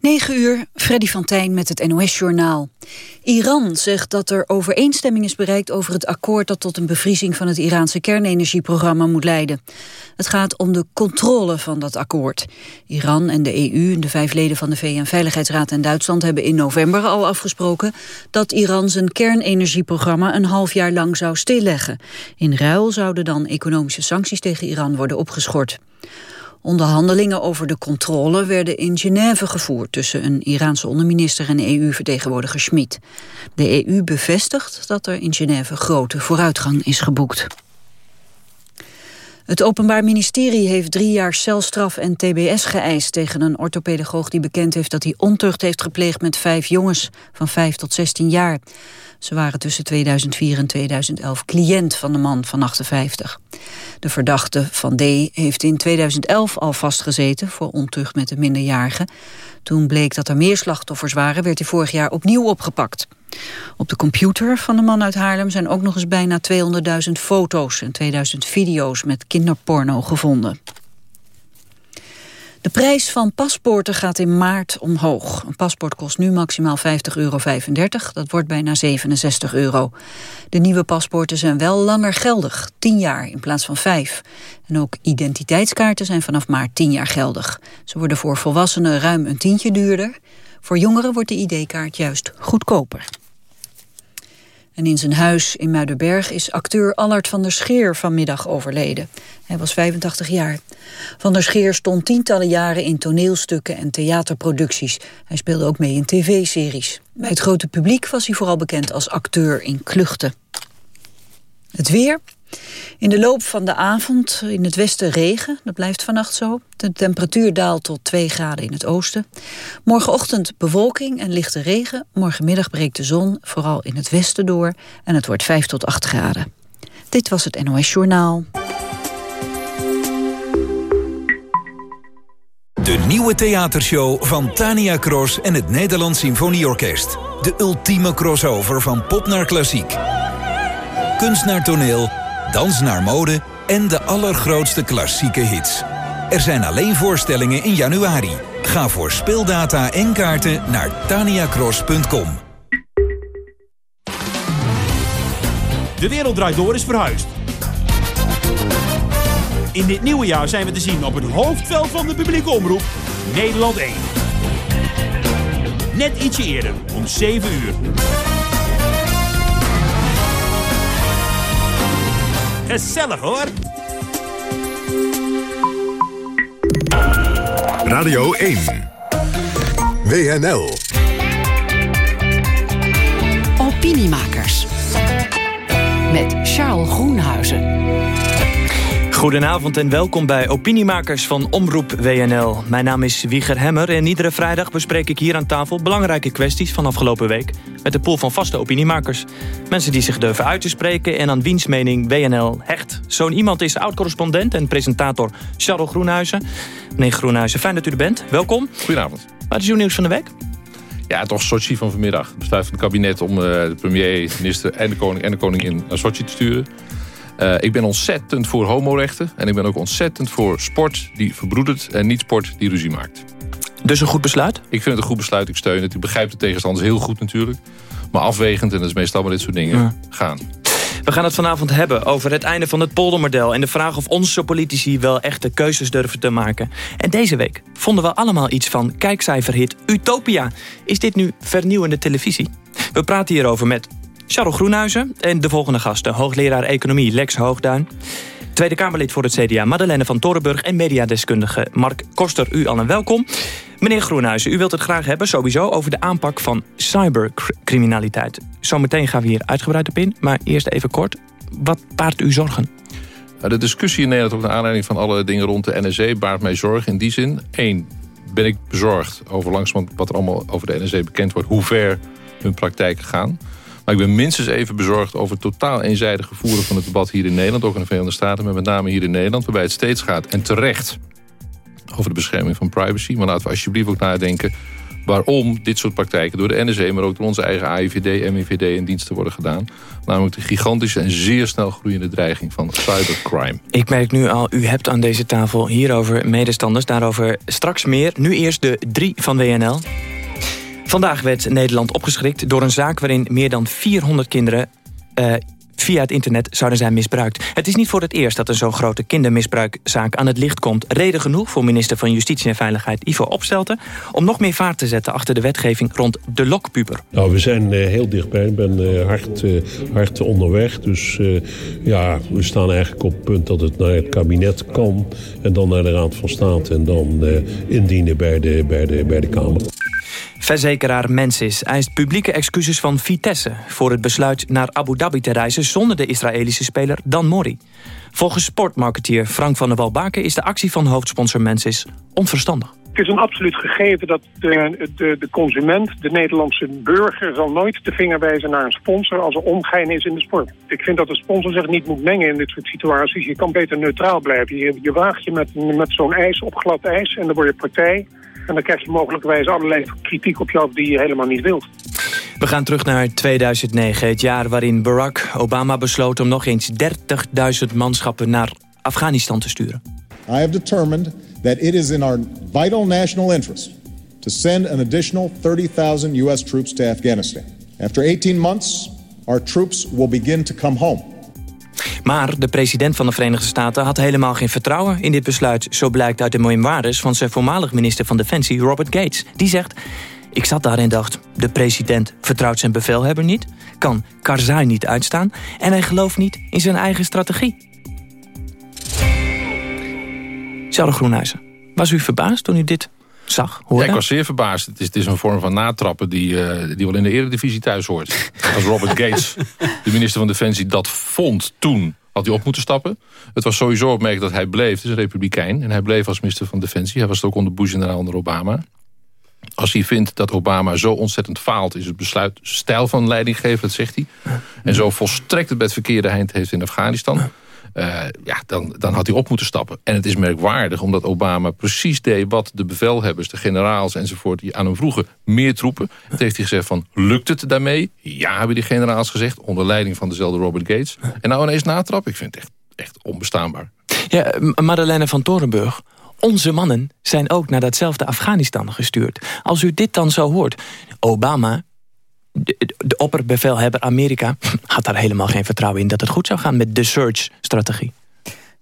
9 uur, Freddy van Tijn met het NOS-journaal. Iran zegt dat er overeenstemming is bereikt over het akkoord... dat tot een bevriezing van het Iraanse kernenergieprogramma moet leiden. Het gaat om de controle van dat akkoord. Iran en de EU en de vijf leden van de VN-veiligheidsraad en Duitsland... hebben in november al afgesproken dat Iran zijn kernenergieprogramma... een half jaar lang zou stilleggen. In ruil zouden dan economische sancties tegen Iran worden opgeschort. Onderhandelingen over de controle werden in Genève gevoerd... tussen een Iraanse onderminister en EU-vertegenwoordiger Schmid. De EU bevestigt dat er in Genève grote vooruitgang is geboekt. Het Openbaar Ministerie heeft drie jaar celstraf en tbs geëist... tegen een orthopedagoog die bekend heeft dat hij ontucht heeft gepleegd... met vijf jongens van vijf tot 16 jaar. Ze waren tussen 2004 en 2011 cliënt van de man van 58. De verdachte van D. heeft in 2011 al vastgezeten voor ontucht met de minderjarige. Toen bleek dat er meer slachtoffers waren, werd hij vorig jaar opnieuw opgepakt. Op de computer van de man uit Haarlem zijn ook nog eens bijna 200.000 foto's en 2000 video's met kinderporno gevonden. De prijs van paspoorten gaat in maart omhoog. Een paspoort kost nu maximaal 50,35 euro. Dat wordt bijna 67 euro. De nieuwe paspoorten zijn wel langer geldig, 10 jaar in plaats van 5. En ook identiteitskaarten zijn vanaf maart 10 jaar geldig. Ze worden voor volwassenen ruim een tientje duurder. Voor jongeren wordt de ID-kaart juist goedkoper. En in zijn huis in Muidenberg is acteur Allard van der Scheer vanmiddag overleden. Hij was 85 jaar. Van der Scheer stond tientallen jaren in toneelstukken en theaterproducties. Hij speelde ook mee in tv-series. Bij het grote publiek was hij vooral bekend als acteur in kluchten. Het weer. In de loop van de avond in het westen regen. Dat blijft vannacht zo. De temperatuur daalt tot 2 graden in het oosten. Morgenochtend bewolking en lichte regen. Morgenmiddag breekt de zon, vooral in het westen door. En het wordt 5 tot 8 graden. Dit was het NOS Journaal. De nieuwe theatershow van Tania Cross en het Nederlands Symfonieorkest. De ultieme crossover van pop naar klassiek. Kunst naar toneel dans naar mode en de allergrootste klassieke hits. Er zijn alleen voorstellingen in januari. Ga voor speeldata en kaarten naar taniacross.com. De Wereld Draait Door is verhuisd. In dit nieuwe jaar zijn we te zien op het hoofdveld van de publieke omroep, Nederland 1. Net ietsje eerder, om 7 uur. Gezellig hoor. Radio 1. WNL. Opiniemakers. Met Charles Groenhuizen. Goedenavond en welkom bij Opiniemakers van Omroep WNL. Mijn naam is Wieger Hemmer en iedere vrijdag bespreek ik hier aan tafel... belangrijke kwesties van afgelopen week met de pool van vaste opiniemakers. Mensen die zich durven uit te spreken en aan wiens mening WNL hecht. Zo'n iemand is oud-correspondent en presentator Charles Groenhuizen. Meneer Groenhuizen, fijn dat u er bent. Welkom. Goedenavond. Wat is uw nieuws van de week? Ja, toch Sochi van vanmiddag. Het besluit van het kabinet om uh, de premier, de minister en de koning en de koningin naar Sochi te sturen. Uh, ik ben ontzettend voor homorechten. En ik ben ook ontzettend voor sport die verbroedert en niet sport die ruzie maakt. Dus een goed besluit? Ik vind het een goed besluit. Ik steun het. Ik begrijp de tegenstanders heel goed natuurlijk. Maar afwegend, en dat is meestal bij dit soort dingen, gaan. We gaan het vanavond hebben over het einde van het poldermodel... en de vraag of onze politici wel echte keuzes durven te maken. En deze week vonden we allemaal iets van kijkcijferhit Utopia. Is dit nu vernieuwende televisie? We praten hierover met Charles Groenhuizen en de volgende gasten. Hoogleraar Economie Lex Hoogduin. Tweede Kamerlid voor het CDA Madeleine van Torenburg... en mediadeskundige Mark Koster. U allen welkom. Meneer Groenhuizen, u wilt het graag hebben sowieso... over de aanpak van cybercriminaliteit. Zometeen gaan we hier uitgebreid op in. Maar eerst even kort. Wat baart u zorgen? De discussie in Nederland op de aanleiding van alle dingen rond de NSE... baart mij zorgen in die zin. Eén, ben ik bezorgd over langzamerhand wat er allemaal over de NSE bekend wordt... hoe ver hun praktijken gaan... Maar ik ben minstens even bezorgd over het totaal eenzijdige voeren van het debat hier in Nederland. Ook in de Verenigde Staten, maar met name hier in Nederland. Waarbij het steeds gaat, en terecht, over de bescherming van privacy. Maar laten we alsjeblieft ook nadenken waarom dit soort praktijken door de NSE... maar ook door onze eigen AIVD, MIVD en diensten worden gedaan. Namelijk de gigantische en zeer snel groeiende dreiging van cybercrime. Ik merk nu al, u hebt aan deze tafel hierover medestanders. Daarover straks meer. Nu eerst de drie van WNL. Vandaag werd Nederland opgeschrikt door een zaak... waarin meer dan 400 kinderen uh, via het internet zouden zijn misbruikt. Het is niet voor het eerst dat een zo'n grote kindermisbruikzaak aan het licht komt. Reden genoeg voor minister van Justitie en Veiligheid Ivo Opstelten... om nog meer vaart te zetten achter de wetgeving rond de lokpuber. Nou, we zijn uh, heel dichtbij. Ik ben uh, hard, hard onderweg. Dus ja, we staan eigenlijk op het punt dat het naar het kabinet kan... en dan naar de Raad van State en dan indienen bij de, bij, de, bij de Kamer. Verzekeraar Mensis eist publieke excuses van Vitesse... voor het besluit naar Abu Dhabi te reizen zonder de Israëlische speler Dan Mori. Volgens sportmarketeer Frank van der Walbaken... is de actie van hoofdsponsor Mensis onverstandig. Het is een absoluut gegeven dat de, de, de, consument, de Nederlandse burger... zal nooit de vinger wijzen naar een sponsor als er omgein is in de sport. Ik vind dat de sponsor zich niet moet mengen in dit soort situaties. Je kan beter neutraal blijven. Je, je waagt je met, met zo'n ijs op glad ijs en dan word je partij... En dan krijg je mogelijkwijs allerlei kritiek op jou die je helemaal niet wilt. We gaan terug naar 2009, het jaar waarin Barack Obama besloot... om nog eens 30.000 manschappen naar Afghanistan te sturen. I have determined that it is in our vital national interest... to send an additional 30,000 U.S. troops to Afghanistan. After 18 months, our troops will begin to come home. Maar de president van de Verenigde Staten had helemaal geen vertrouwen in dit besluit. Zo blijkt uit de memoires van zijn voormalig minister van Defensie Robert Gates. Die zegt, ik zat daar en dacht, de president vertrouwt zijn bevelhebber niet... kan Karzai niet uitstaan en hij gelooft niet in zijn eigen strategie. Charles Groenhuizen, was u verbaasd toen u dit zag, Ja, ik was zeer verbaasd. Het is, het is een vorm van natrappen die, uh, die wel in de eredivisie thuis hoort. Als Robert Gates, de minister van Defensie, dat vond toen had hij op moeten stappen. Het was sowieso opmerkelijk dat hij bleef. Het is een republikein. En hij bleef als minister van Defensie. Hij was het ook onder Bush en onder Obama. Als hij vindt dat Obama zo ontzettend faalt... is het besluit stijl van leidinggeven, dat zegt hij. En zo volstrekt het bed verkeerde eind heeft in Afghanistan... Uh, ja, dan, dan had hij op moeten stappen. En het is merkwaardig, omdat Obama precies deed... wat de bevelhebbers, de generaals enzovoort... die aan hem vroegen, meer troepen. Het heeft hij gezegd van, lukt het daarmee? Ja, hebben die generaals gezegd, onder leiding van dezelfde Robert Gates. En nou ineens natrappen, ik vind het echt, echt onbestaanbaar. Ja, Madeleine van Torenburg... Onze mannen zijn ook naar datzelfde Afghanistan gestuurd. Als u dit dan zo hoort... Obama de, opperbevelhebber Amerika had daar helemaal geen vertrouwen in... dat het goed zou gaan met de search-strategie.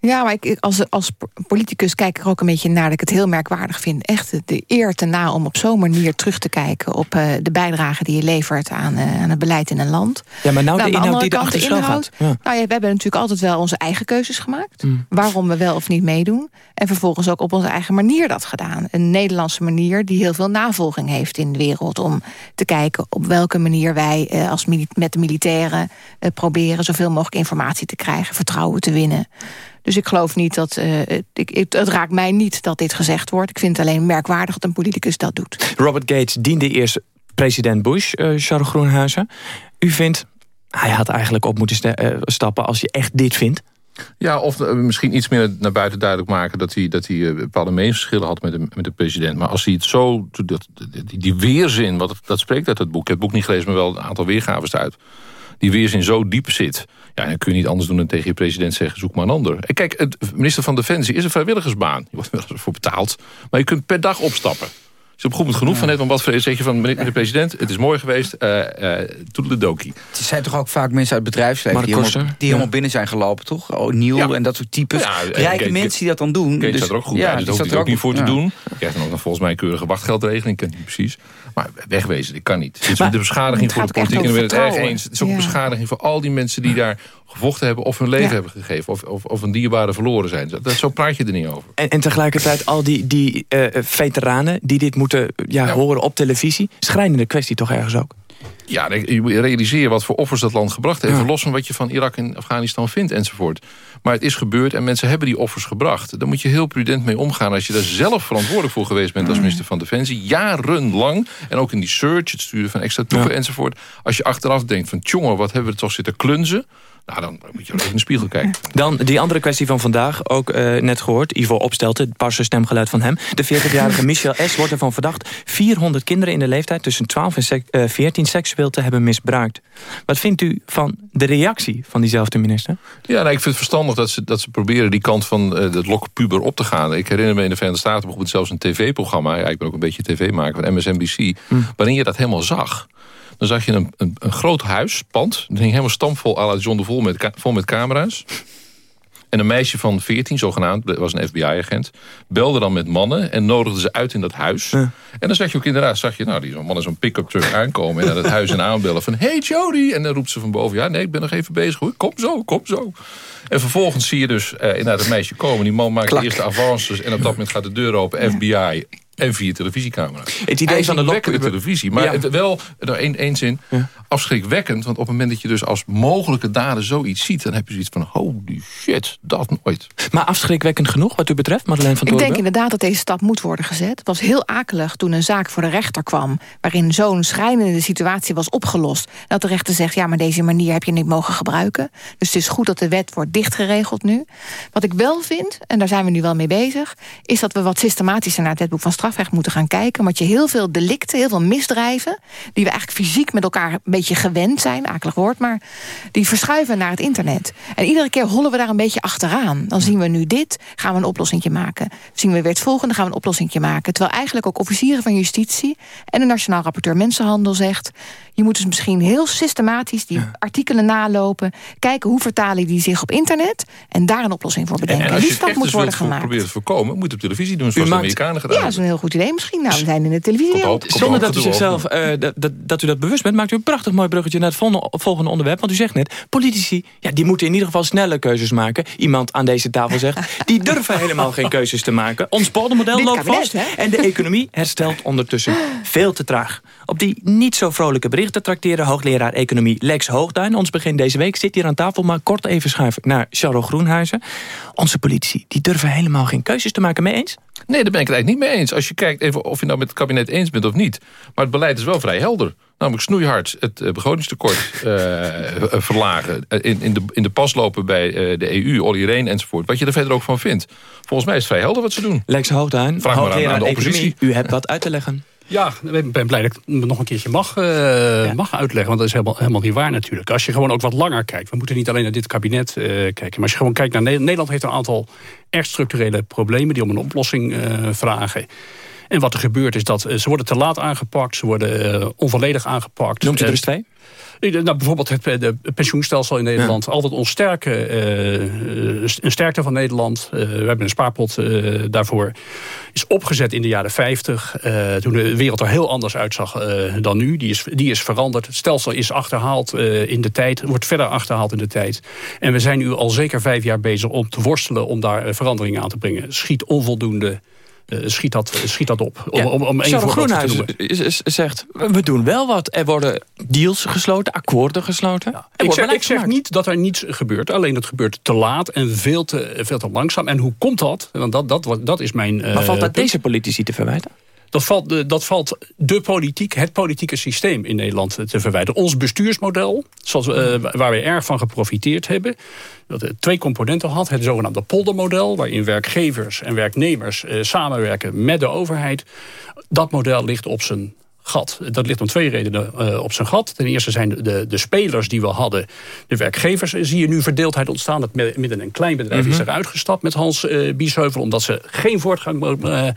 Ja, maar ik, als, als politicus kijk ik er ook een beetje naar... dat ik het heel merkwaardig vind. Echt de eer te na om op zo'n manier terug te kijken... op uh, de bijdrage die je levert aan, uh, aan het beleid in een land. Ja, maar nou, nou de inhoud die erachter schuil gaat. Ja. Nou ja, we hebben natuurlijk altijd wel onze eigen keuzes gemaakt. Mm. Waarom we wel of niet meedoen. En vervolgens ook op onze eigen manier dat gedaan. Een Nederlandse manier die heel veel navolging heeft in de wereld... om te kijken op welke manier wij uh, als met de militairen... proberen zoveel mogelijk informatie te krijgen, vertrouwen te winnen... Dus ik geloof niet dat... Uh, ik, het, het, raakt mij niet dat dit gezegd wordt. Ik vind het alleen merkwaardig dat een politicus dat doet. Robert Gates diende eerst president Bush, uh, Charles Groenhuizen. U vindt, hij had eigenlijk op moeten uh, stappen als je echt dit vindt? Ja, of misschien iets meer naar buiten duidelijk maken... dat hij, dat hij bepaalde meningsverschillen had met de, met de president. Maar als hij het zo... Dat, die, die weerzin, wat, dat spreekt uit het boek. Ik heb het boek niet gelezen, maar wel een aantal weergaves uit die weerzin zo diep zit... Ja, dan kun je niet anders doen dan tegen je president zeggen... zoek maar een ander. En kijk, het minister van Defensie is een vrijwilligersbaan. Je wordt er wel voor betaald. Maar je kunt per dag opstappen is op goed genoeg van net, want wat zeg je van meneer de president, het is mooi geweest, uh, uh, toedeledokie. Het zijn toch ook vaak mensen uit het bedrijfsleven die helemaal, die helemaal binnen zijn gelopen, toch? Oh, Nieuw en dat soort types. Ja, Rijke mensen die dat dan doen. Kees dus, staat er ook goed ja, dus daar hoeft hij ook niet voor te doen. Je krijgt dan ook nog volgens mij een keurige wachtgeldregeling, ik ken niet precies. Maar wegwezen, dit kan niet. Het is de beschadiging voor de politiek en we het erg eens. Het is ook een beschadiging voor al die mensen die daar gevochten hebben... of hun leven hebben gegeven, of, of, of een dierbare verloren zijn. Dat, zo praat je er niet over. En, en tegelijkertijd al die, die uh, veteranen die dit moeten ja, horen op televisie... schrijnende kwestie toch ergens ook? Ja, je realiseer wat voor offers dat land gebracht heeft. Ja. Los van wat je van Irak en Afghanistan vindt enzovoort. Maar het is gebeurd en mensen hebben die offers gebracht. Daar moet je heel prudent mee omgaan. Als je daar zelf verantwoordelijk voor geweest bent als minister van Defensie. Jarenlang. En ook in die search, het sturen van extra troepen enzovoort. Als je achteraf denkt van... tjonge, wat hebben we toch zitten klunzen Nou, dan moet je even in de spiegel kijken. Dan die andere kwestie van vandaag, ook uh, net gehoord. Ivo Opstelten, het parse stemgeluid van hem. De 40-jarige Michel S. wordt ervan verdacht... 400 kinderen in de leeftijd tussen 12 en sek, uh, 14 seksueel te hebben misbruikt. Wat vindt u van de reactie van diezelfde minister? Ja, nou, ik vind het verstandig dat ze, dat ze proberen die kant van uh, het lokpuber op te gaan. Ik herinner me in de Verenigde Staten bijvoorbeeld zelfs een tv-programma... Ja, ik ben ook een beetje tv-maker van MSNBC... Hm. waarin je dat helemaal zag... Dan zag je een, een, een groot huis, pand. Dat hing helemaal stampvol à la John de Vol met, vol met camera's. En een meisje van 14, zogenaamd, was een FBI-agent... belde dan met mannen en nodigde ze uit in dat huis. En dan zag je ook inderdaad, zag je, nou, die man in zo'n pick-up truck aankomen... en naar het huis en aanbellen van, hey Jody! En dan roept ze van boven, ja, nee, ik ben nog even bezig. Hoor. Kom zo, kom zo. En vervolgens zie je dus uh, inderdaad het meisje komen. Die man maakt de eerste avances en op dat moment gaat de deur open. FBI, en vier televisiecamera's. Het idee van de lokwekkende televisie. Maar het wel, er één, één zin, ja. afschrikwekkend. Want op het moment dat je dus als mogelijke daden zoiets ziet... dan heb je zoiets van, holy shit, dat nooit. Maar afschrikwekkend genoeg wat u betreft, Madeleine van Ik denk inderdaad dat deze stap moet worden gezet. Het was heel akelig toen een zaak voor de rechter kwam... waarin zo'n schrijnende situatie was opgelost. Dat de rechter zegt, ja, maar deze manier heb je niet mogen gebruiken. Dus het is goed dat de wet wordt dichtgeregeld nu. Wat ik wel vind, en daar zijn we nu wel mee bezig... is dat we wat systematischer naar het wetboek van straf strafrecht moeten gaan kijken. Want je heel veel delicten, heel veel misdrijven... die we eigenlijk fysiek met elkaar een beetje gewend zijn, akelig woord... maar die verschuiven naar het internet. En iedere keer hollen we daar een beetje achteraan. Dan zien we nu dit, gaan we een oplossing maken. Zien we weer het volgende, gaan we een oplossing maken. Terwijl eigenlijk ook officieren van justitie... en de Nationaal Rapporteur Mensenhandel zegt... je moet dus misschien heel systematisch die artikelen nalopen... kijken hoe vertalen die zich op internet... en daar een oplossing voor bedenken. En, en die stap moet worden gemaakt. probeert te voorkomen, moet op televisie doen... zoals de Amerikanen gedaan Ja, een heel goed idee misschien. Nou, we zijn in de televisie. Zonder dat u zichzelf uh, dat, dat, dat, u dat bewust bent... maakt u een prachtig mooi bruggetje naar het volgende onderwerp. Want u zegt net, politici ja, die moeten in ieder geval snelle keuzes maken. Iemand aan deze tafel zegt, die durven helemaal geen keuzes te maken. Ons poldermodel loopt vast. En de economie herstelt ondertussen veel te traag. Op die niet zo vrolijke berichten trakteren hoogleraar economie Lex Hoogduin. Ons begin deze week zit hier aan tafel, maar kort even schuif ik naar Charles Groenhuizen. Onze politici, die durven helemaal geen keuzes te maken. Mee eens? Nee, daar ben ik het eigenlijk niet mee eens. Als je kijkt even of je nou met het kabinet eens bent of niet. Maar het beleid is wel vrij helder. Namelijk snoeihard het eh, begrotingstekort uh, verlagen. In, in, de, in de pas lopen bij de EU, Olly Reen enzovoort. Wat je er verder ook van vindt. Volgens mij is het vrij helder wat ze doen. Lex Hoogduin, Vraag maar aan, aan de oppositie. U hebt wat uit te leggen. Ja, ik ben blij dat ik het nog een keertje mag, uh, mag uitleggen. Want dat is helemaal, helemaal niet waar natuurlijk. Als je gewoon ook wat langer kijkt. We moeten niet alleen naar dit kabinet uh, kijken. Maar als je gewoon kijkt naar Nederland. Nederland heeft een aantal echt structurele problemen... die om een oplossing uh, vragen. En wat er gebeurt is dat ze worden te laat aangepakt. Ze worden onvolledig aangepakt. Noemt u er eens twee? Nou, bijvoorbeeld het, pensioenstelsel in Nederland. Altijd ons sterke, uh, een sterkte van Nederland. Uh, we hebben een spaarpot uh, daarvoor. Is opgezet in de jaren 50. toen de wereld er heel anders uitzag dan nu. Die is, die is veranderd. Het stelsel is achterhaald in de tijd. Wordt verder achterhaald in de tijd. En we zijn nu al zeker vijf jaar bezig om te worstelen... om daar veranderingen aan te brengen. Schiet onvoldoende schiet, dat, schiet dat op. Om, om, om één Groenhuis zegt, we doen wel wat. Er worden deals gesloten, akkoorden gesloten. Ja. Ik, zeg, ik zeg, niet dat er niets gebeurt. Alleen het gebeurt te laat en veel te, veel te langzaam. En hoe komt dat? Want dat, dat, dat is mijn Maar valt dat deze politici te verwijten? Dat valt, dat valt de politiek, het politieke systeem in Nederland te verwijten. Ons bestuursmodel, zoals, uh, waar we erg van geprofiteerd hebben... dat het twee componenten had. Het zogenaamde poldermodel, waarin werkgevers en werknemers uh, samenwerken met de overheid. Dat model ligt op zijn gat. Dat ligt om twee redenen uh, op zijn gat. Ten eerste zijn de, de spelers die we hadden, de werkgevers... zie je nu verdeeldheid ontstaan. Dat midden een klein bedrijf mm -hmm. is eruit gestapt met Hans uh, Biesheuvel... omdat ze geen voortgang uh,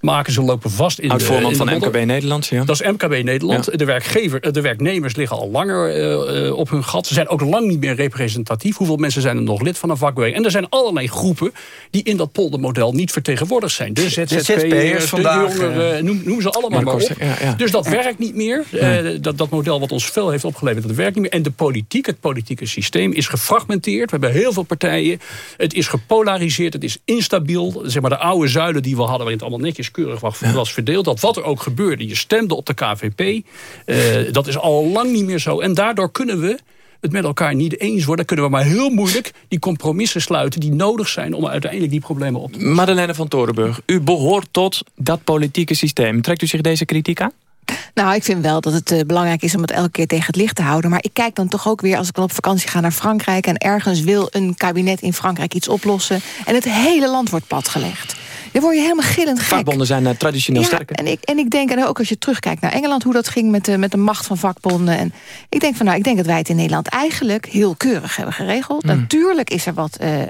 maken. Ze lopen vast in de, in van MKB Nederland, ja. Dat is MKB Nederland. Ja. De, werkgever, de werknemers liggen al langer op hun gat. Ze zijn ook lang niet meer representatief. Hoeveel mensen zijn er nog lid van een vakbeweging? En er zijn allerlei groepen die in dat poldermodel niet vertegenwoordigd zijn. De ZZP'ers, de, de jongeren, noem, noem, ze allemaal maar, maar op. Ja, ja. Dus dat werkt niet meer. Uh, dat, dat model wat ons veel heeft opgeleverd, dat werkt niet meer. En de politiek, het politieke systeem is gefragmenteerd. We hebben heel veel partijen. Het is gepolariseerd, het is instabiel. Zeg maar de oude zuilen die we hadden, waarin het allemaal netjes keurig was, verdeeld. Dat wat er ook gebeurde, je stemde op de KVP. Uh, eh, dat is al lang niet meer zo. En daardoor kunnen we het met elkaar niet eens worden... kunnen we maar heel moeilijk die compromissen sluiten... die nodig zijn om uiteindelijk die problemen op te lossen. Madeleine van Torenburg, u behoort tot dat politieke systeem. Trekt u zich deze kritiek aan? Nou, ik vind wel dat het uh, belangrijk is om het elke keer tegen het licht te houden. Maar ik kijk dan toch ook weer, als ik dan op vakantie ga naar Frankrijk... en ergens wil een kabinet in Frankrijk iets oplossen... en het hele land wordt padgelegd. Dan word je helemaal gillend gek. Vakbonden zijn uh, traditioneel ja, sterker. En ik, en ik denk, en ook als je terugkijkt naar Engeland... hoe dat ging met de, met de macht van vakbonden. En ik denk van, nou, ik denk dat wij het in Nederland eigenlijk heel keurig hebben geregeld. Mm. Natuurlijk is er wat uh, uh,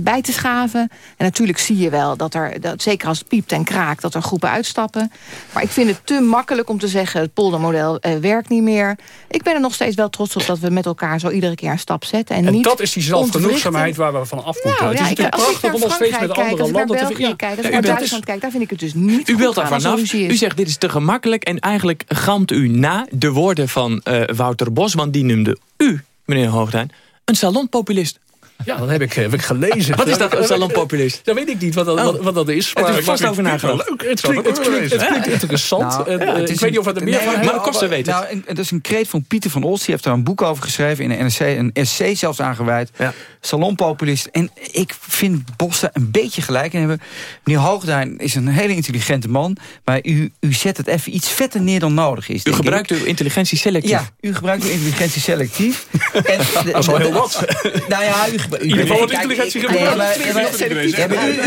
bij te schaven. En natuurlijk zie je wel dat er, dat, zeker als het piept en kraakt... dat er groepen uitstappen. Maar ik vind het te makkelijk om te zeggen... het poldermodel werkt niet meer. Ik ben er nog steeds wel trots op dat we met elkaar zo iedere keer een stap zetten. En, en niet dat is die zelfgenoegzaamheid waar we van af moeten. Nou, het is ja, prachtig om nog steeds met andere landen te ja. kijkt, als ik naar Duitsland kijk, daar vind ik het dus niet U wilt daar vanaf. U zegt dit is te gemakkelijk en eigenlijk gamt u na de woorden van uh, Wouter Bos, want die noemde u, meneer Hoogduin, een salonpopulist. Ja, dat heb ik, heb ik gelezen. Wat is dat, een salonpopulist? Dat weet ik niet wat dat, wat, wat dat is. Maar, het is vast over nagedacht. Leuk. Het klinkt, het klinkt, het klinkt interessant. Nou, en, uh, ik weet niet of het er meer van Maar kosten weten nou, Dat is een kreet van Pieter van Os. Die heeft daar een boek over geschreven. In een NRC, een essay zelfs aangeweid. Ja. Salonpopulist. En ik vind Bos daar een beetje gelijk in hebben. Meneer Hoogduin is een hele intelligente man. Maar u, u zet het even iets vetter neer dan nodig is. U gebruikt uw intelligentie selectief. Ja, u gebruikt uw intelligentie selectief. en, dat is wel heel wat. Nou ja, u in ieder geval wat intelligentie gebruikt. U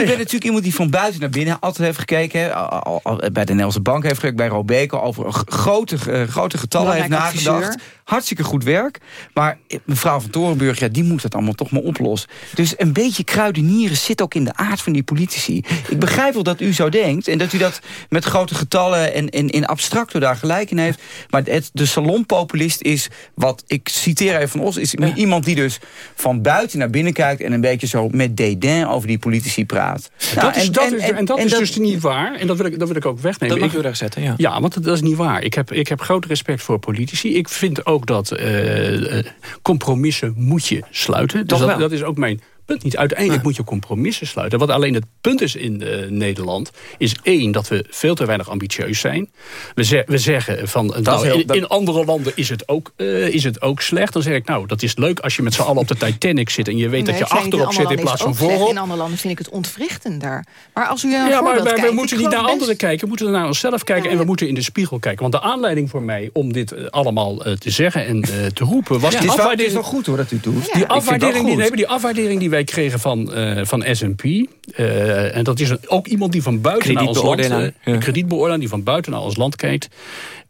bent natuurlijk iemand die van buiten naar binnen altijd heeft gekeken. Bij de Nederlandse Bank heeft gekeken. Bij Robeco over grote, grote getallen heeft nagedacht. Hartstikke goed werk. Maar mevrouw van Torenburg, ja, die moet het allemaal toch maar oplossen. Dus een beetje kruidenieren zit ook in de aard van die politici. Ik begrijp wel dat u zo denkt. En dat u dat met grote getallen en, en in abstracto daar gelijk in heeft. Maar het, de salonpopulist is, wat ik citeer even van ons... is iemand die dus van buiten naar binnen kijkt... en een beetje zo met dédain over die politici praat. Nou, dat is, en, dat is, en, en, dat is dus niet waar. En dat wil ik, dat wil ik ook wegnemen. Dat mag u rechtzetten, ja. Ja, want dat is niet waar. Ik heb, ik heb groot respect voor politici. Ik vind ook dat uh, compromissen moet je sluiten. Dus dat, dat is ook mijn punt niet. Uiteindelijk moet je compromissen sluiten. Wat alleen het punt is in uh, Nederland... is één, dat we veel te weinig ambitieus zijn. We, we zeggen van... Nou, in, in, andere landen is het, ook, uh, is het ook slecht. Dan zeg ik, nou, dat is leuk als je met z'n allen op de Titanic zit... en je weet dat je achterop zit in plaats van voorop. In andere landen vind ik het ontwrichtender. Maar als u een ja, maar, maar we moeten niet naar anderen kijken. We moeten naar onszelf kijken en we moeten in de spiegel kijken. Want de aanleiding voor mij om dit uh, allemaal te zeggen en te roepen... was ja, die afwaardering... Het is wel goed hoor dat u doet. Die afwaardering, die, nee, die afwaardering die wij kregen van, uh, van S&P. Uh, en dat is een, ook iemand die van buiten naar ons land... Uh, ja. kredietbeoordelaar die van buiten naar ons land kijkt.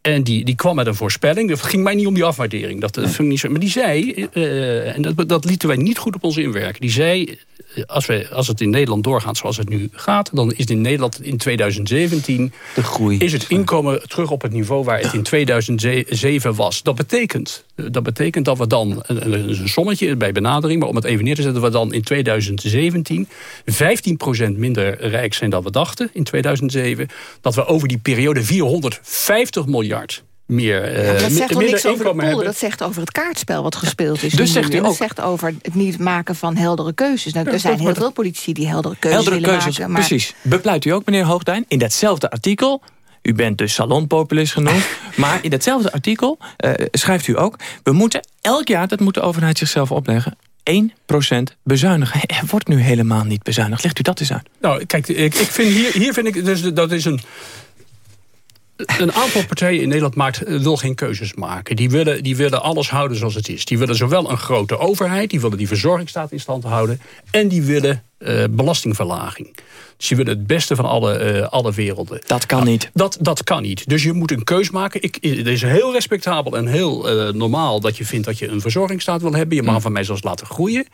En die, die kwam met een voorspelling. Dat ging mij niet om die afwaardering. Dat, dat niet zo, maar die zei, uh, en dat, dat lieten wij niet goed op ons inwerken. Die zei, als, we, als het in Nederland doorgaat zoals het nu gaat... dan is in Nederland in 2017... De groei. is het inkomen terug op het niveau waar het in 2007 was. Dat betekent, dat, betekent dat we dan, een, een sommetje bij benadering... maar om het even neer te zetten... we dan in 2017 15% minder rijk zijn dan we dachten in 2007. Dat we over die periode 450 miljard meer ja, Dat zegt niks over de polder, dat zegt over het kaartspel wat gespeeld is. Dus zegt u ook. Dat zegt over het niet maken van heldere keuzes. Nou, er zijn heel veel politici die heldere keuzes heldere willen keuzes, maken. Maar... Precies. Bepleit u ook, meneer Hoogduin, in datzelfde artikel... U bent dus salonpopulist genoemd. maar in datzelfde artikel uh, schrijft u ook... we moeten elk jaar, dat moet de overheid zichzelf opleggen... 1% bezuinigen. Er wordt nu helemaal niet bezuinigd. Legt u dat eens uit? Nou, kijk, ik, ik vind hier, hier vind ik... Dus, dat is een een aantal partijen in Nederland maakt, eh, wil geen keuzes maken. Die willen, die willen alles houden zoals het is. Die willen zowel een grote overheid, die willen die verzorgingsstaat in stand houden... en die willen uh, belastingverlaging. Dus die willen het beste van alle, uh, alle werelden. Dat kan nou, niet. Dat, dat kan niet. Dus je moet een keus maken. Ik, het is heel respectabel en heel uh, normaal dat je vindt dat je een verzorgingsstaat wil hebben. Je mag mm. van mij zelfs laten groeien.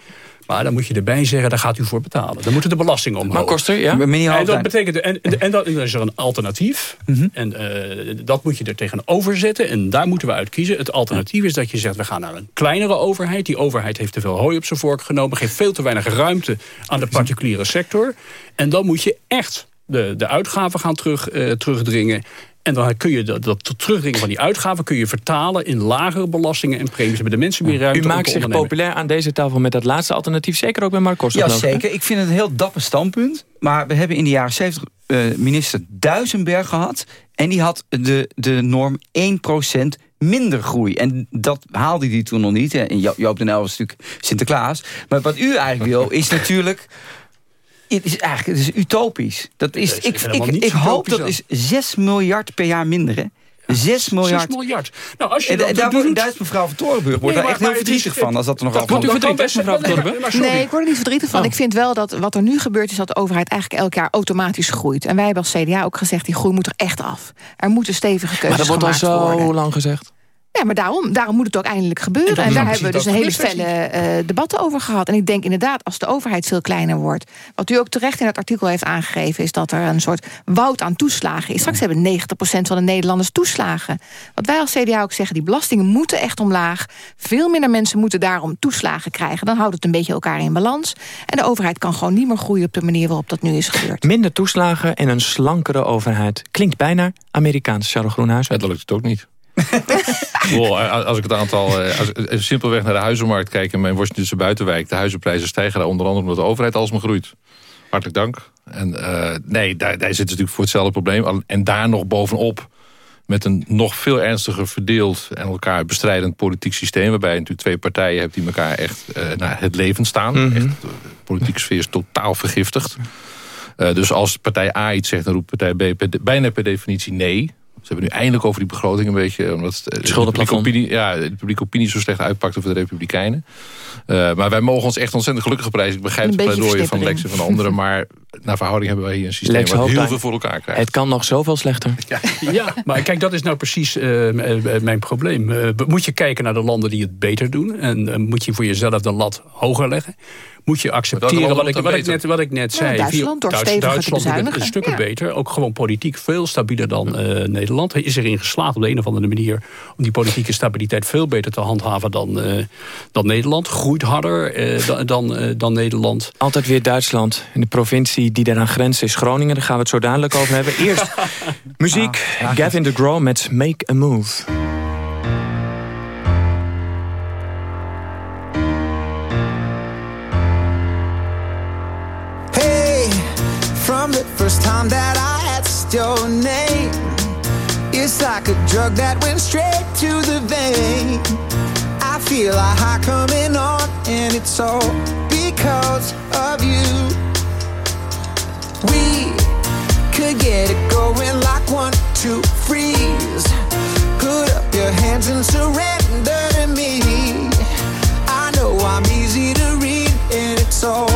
Maar dan moet je erbij zeggen, daar gaat u voor betalen. Dan moeten de belastingen omhoog. Maar koster, ja? En dat betekent, en, en, dat, is er een alternatief. Mhm. En uh, dat moet je er tegenover zetten. En daar moeten we uit kiezen. Het alternatief is dat je zegt, we gaan naar een kleinere overheid. Die overheid heeft te veel hooi op zijn vork genomen. Geeft veel te weinig ruimte aan de particuliere sector. En dan moet je echt de, de uitgaven gaan terug, uh, terugdringen. En dan kun je dat, dat terugdringen van die uitgaven kun je vertalen in lagere belastingen en premies. Hebben de mensen meer ruimte U maakt zich populair aan deze tafel met dat laatste alternatief. Zeker ook bij Mark Koster. Ja, zeker. Ik vind het een heel dapper standpunt. Maar we hebben in de jaren 70 uh, eh, minister Duisenberg gehad. En die had de, de norm 1% minder groei. En dat haalde hij toen nog niet. En Joop den L was natuurlijk Sinterklaas. Maar wat u eigenlijk wil, is natuurlijk het is eigenlijk het is utopisch. Dat is, ik, ik, ik, hoop dat is 6 miljard per jaar minder. Hè? 6 miljard. 6 miljard. Nou, als je en, dat daar, doet- wordt- daar is mevrouw van Torenburg wordt Nee, daar maar- echt heel maar verdrietig is- van... als dat er nog dat wordt u komt. verdrietig, mevrouw van Torenburg? Maar. Nee, ik word er niet verdrietig van. Oh. Ik vind wel dat wat er nu gebeurt is dat de overheid eigenlijk elk jaar automatisch groeit. En wij hebben als CDA ook gezegd, die groei moet er echt af. Er moeten stevige Maar keuzes dat wordt al gemaakt zo worden. lang gezegd. Ja, maar daarom, daarom moet het ook eindelijk gebeuren. En daar hebben we dus een hele felle eh, debatten over gehad. En ik denk inderdaad, als de overheid veel kleiner wordt... wat u ook terecht in het artikel heeft aangegeven... is dat er een soort woud aan toeslagen is. Straks hebben 90% van de Nederlanders toeslagen. Wat wij als CDA ook zeggen, die belastingen moeten echt omlaag. Veel minder mensen moeten daarom toeslagen krijgen. Dan houdt het een beetje elkaar in balans. En de overheid kan gewoon niet meer groeien op de manier waarop dat nu is gebeurd. Minder toeslagen en een slankere overheid. Klinkt bijna Amerikaans, Charles Groenhuis. Ja, dat lukt het ook niet. Wow, als ik het aantal, eh, als, ik simpelweg naar de huizenmarkt kijk in mijn Washingtonse buitenwijk, de huizenprijzen stijgen daar onder andere omdat de overheid alsmaar groeit. Hartelijk dank. En eh, nee, daar, daar zit natuurlijk voor hetzelfde probleem. En daar nog bovenop met een nog veel ernstiger verdeeld en elkaar bestrijdend politiek systeem. Waarbij je natuurlijk twee partijen hebt die elkaar echt eh, naar het leven staan. echt, de politieke sfeer is totaal vergiftigd. Dus als partij A iets zegt, dan roept partij B per de- bijna per definitie nee. Ze hebben nu eindelijk over die begroting een beetje... Omdat eh, de publieke opinie, ja, de publieke opinie zo slecht uitpakte voor de Republikeinen. Eh, maar wij mogen ons echt ontzettend gelukkig prijzen. Ik begrijp Een het beetje pleidooien van Lex en versnippering. van anderen. Maar naar verhouding hebben wij hier een systeem... Lex wat heel veel voor elkaar krijgt. Het kan nog zoveel slechter. Ja, maar kijk, dat is nou precies eh, m- eh, mijn probleem. Eh, moet je kijken naar de landen die het beter doen? En eh, moet je voor jezelf de lat hoger leggen? Moet je accepteren wat ik, wat, net, wat ik net Ja, zei? Duitsland, door Duits- Duitsland het een stukken Ja. beter. Ook gewoon politiek veel stabieler dan eh, Nederland. Hij is erin geslaagd op de een of andere manier... om die politieke stabiliteit veel beter te handhaven dan, eh, dan Nederland. Groeit harder eh, dan, dan, eh, dan Nederland. Altijd weer Duitsland. En de provincie die daaraan grenst is Groningen. Daar gaan we het zo dadelijk over hebben. Eerst muziek. Gavin de Grow met Make a Move. Hey, from the first time that I asked your name, it's like a drug that went straight to the vein. I feel a high coming on, and it's all because of you. We could get it going like one, two, freeze. Put up your hands and surrender to me. I know I'm easy to read, and it's all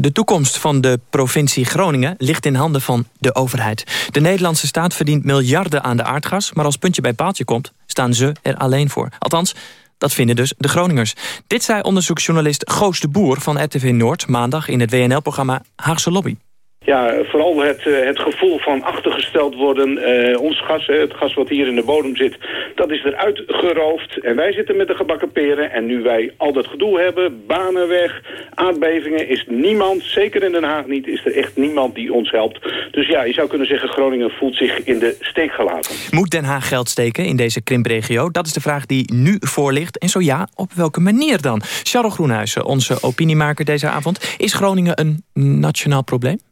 De toekomst van de provincie Groningen ligt in handen van de overheid. De Nederlandse staat verdient miljarden aan de aardgas... maar als puntje bij paaltje komt, staan ze er alleen voor. Althans, dat vinden dus de Groningers. Dit zei onderzoeksjournalist Goos de Boer van RTV Noord... maandag in het WNL-programma Haagse Lobby. Ja, vooral het, eh, het gevoel van achtergesteld worden. Uh, ons gas, het gas wat hier in de bodem zit, dat is eruit geroofd. En wij zitten met de gebakken peren. En nu wij al dat gedoe hebben, banen weg, aardbevingen... is niemand, zeker in Den Haag niet, is er echt niemand die ons helpt. Dus ja, je zou kunnen zeggen, Groningen voelt zich in de steek gelaten. Moet Den Haag geld steken in deze krimpregio? Dat is de vraag die nu voor ligt. En zo ja, op welke manier dan? Charles Groenhuizen, onze opiniemaker deze avond. Is Groningen een nationaal probleem?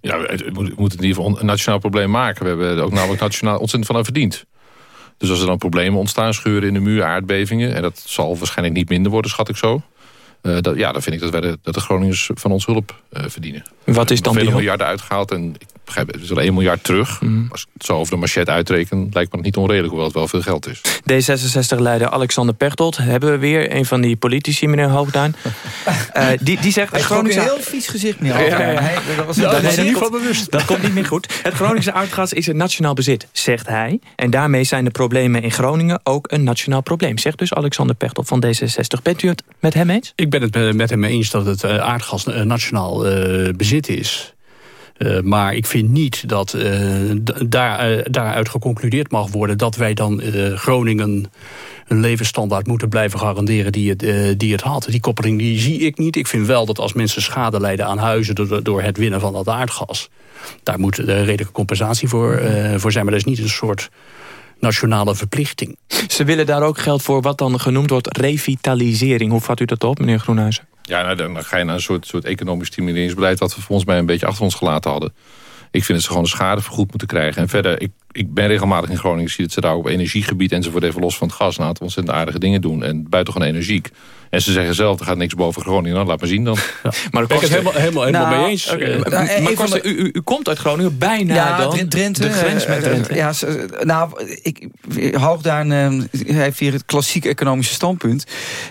Ja, we moeten in ieder geval een nationaal probleem maken. We hebben er ook namelijk nationaal ontzettend van aan verdiend. Dus als er dan problemen ontstaan, scheuren in de muur, aardbevingen... en dat zal waarschijnlijk niet minder worden, schat ik zo... Uh, dat, ja, dan vind ik dat, wij de, dat de Groningers van ons hulp uh, verdienen. Wat is dan die Vele miljarden uitgehaald en ik begrijp, er is al 1 miljard terug. Mm. Als ik het zo over de machet uitreken, lijkt me dat niet onredelijk, hoewel het wel veel geld is. D66-leider Alexander Pechtold, hebben we weer een van die politici, meneer Hoogduin. uh, die, die zegt... Hij Groningse... een heel vies gezicht, meneer ja, ja, ja. Hij, dat, was, ja, dat, dat, niet van bewust. dat komt niet meer goed. Het Groningse aardgas is een nationaal bezit, zegt hij. En daarmee zijn de problemen in Groningen ook een nationaal probleem. Zegt dus Alexander Pechtold van D66. Bent u het met hem eens? Ik ben het met hem eens dat het aardgas nationaal uh, bezit is. Uh, maar ik vind niet dat uh, daar, uh, daaruit geconcludeerd mag worden... dat wij dan Groningen een levensstandaard moeten blijven garanderen die het, die het had. Die koppeling die zie ik niet. Ik vind wel dat als mensen schade lijden aan huizen... door, door het winnen van dat aardgas... daar moet de redelijke compensatie voor, voor zijn. Maar dat is niet een soort nationale verplichting. Ze willen daar ook geld voor wat dan genoemd wordt revitalisering. Hoe vat u dat op, meneer Groenhuizen? Ja, nou, dan ga je naar een soort, soort economisch stimuleringsbeleid... wat we volgens mij een beetje achter ons gelaten hadden. Ik vind dat ze gewoon de schade vergoed moeten krijgen. En verder, ik, ik ben regelmatig in Groningen... zie dat ze daar op energiegebied enzovoort even los van het gas... een aantal ontzettend aardige dingen doen. En buitengewoon energiek. En ze zeggen zelf, er gaat niks boven Groningen. Laat maar zien dan. Ja. Maar dat ben ik het helemaal, helemaal, helemaal nou, mee eens. Okay. Nou, maar kost, u, u, u, komt uit Groningen bijna ja, dan Drenthe, de grens met Drenthe. Ja, nou, ik, Hoogduin uh, heeft hier het klassieke economische standpunt.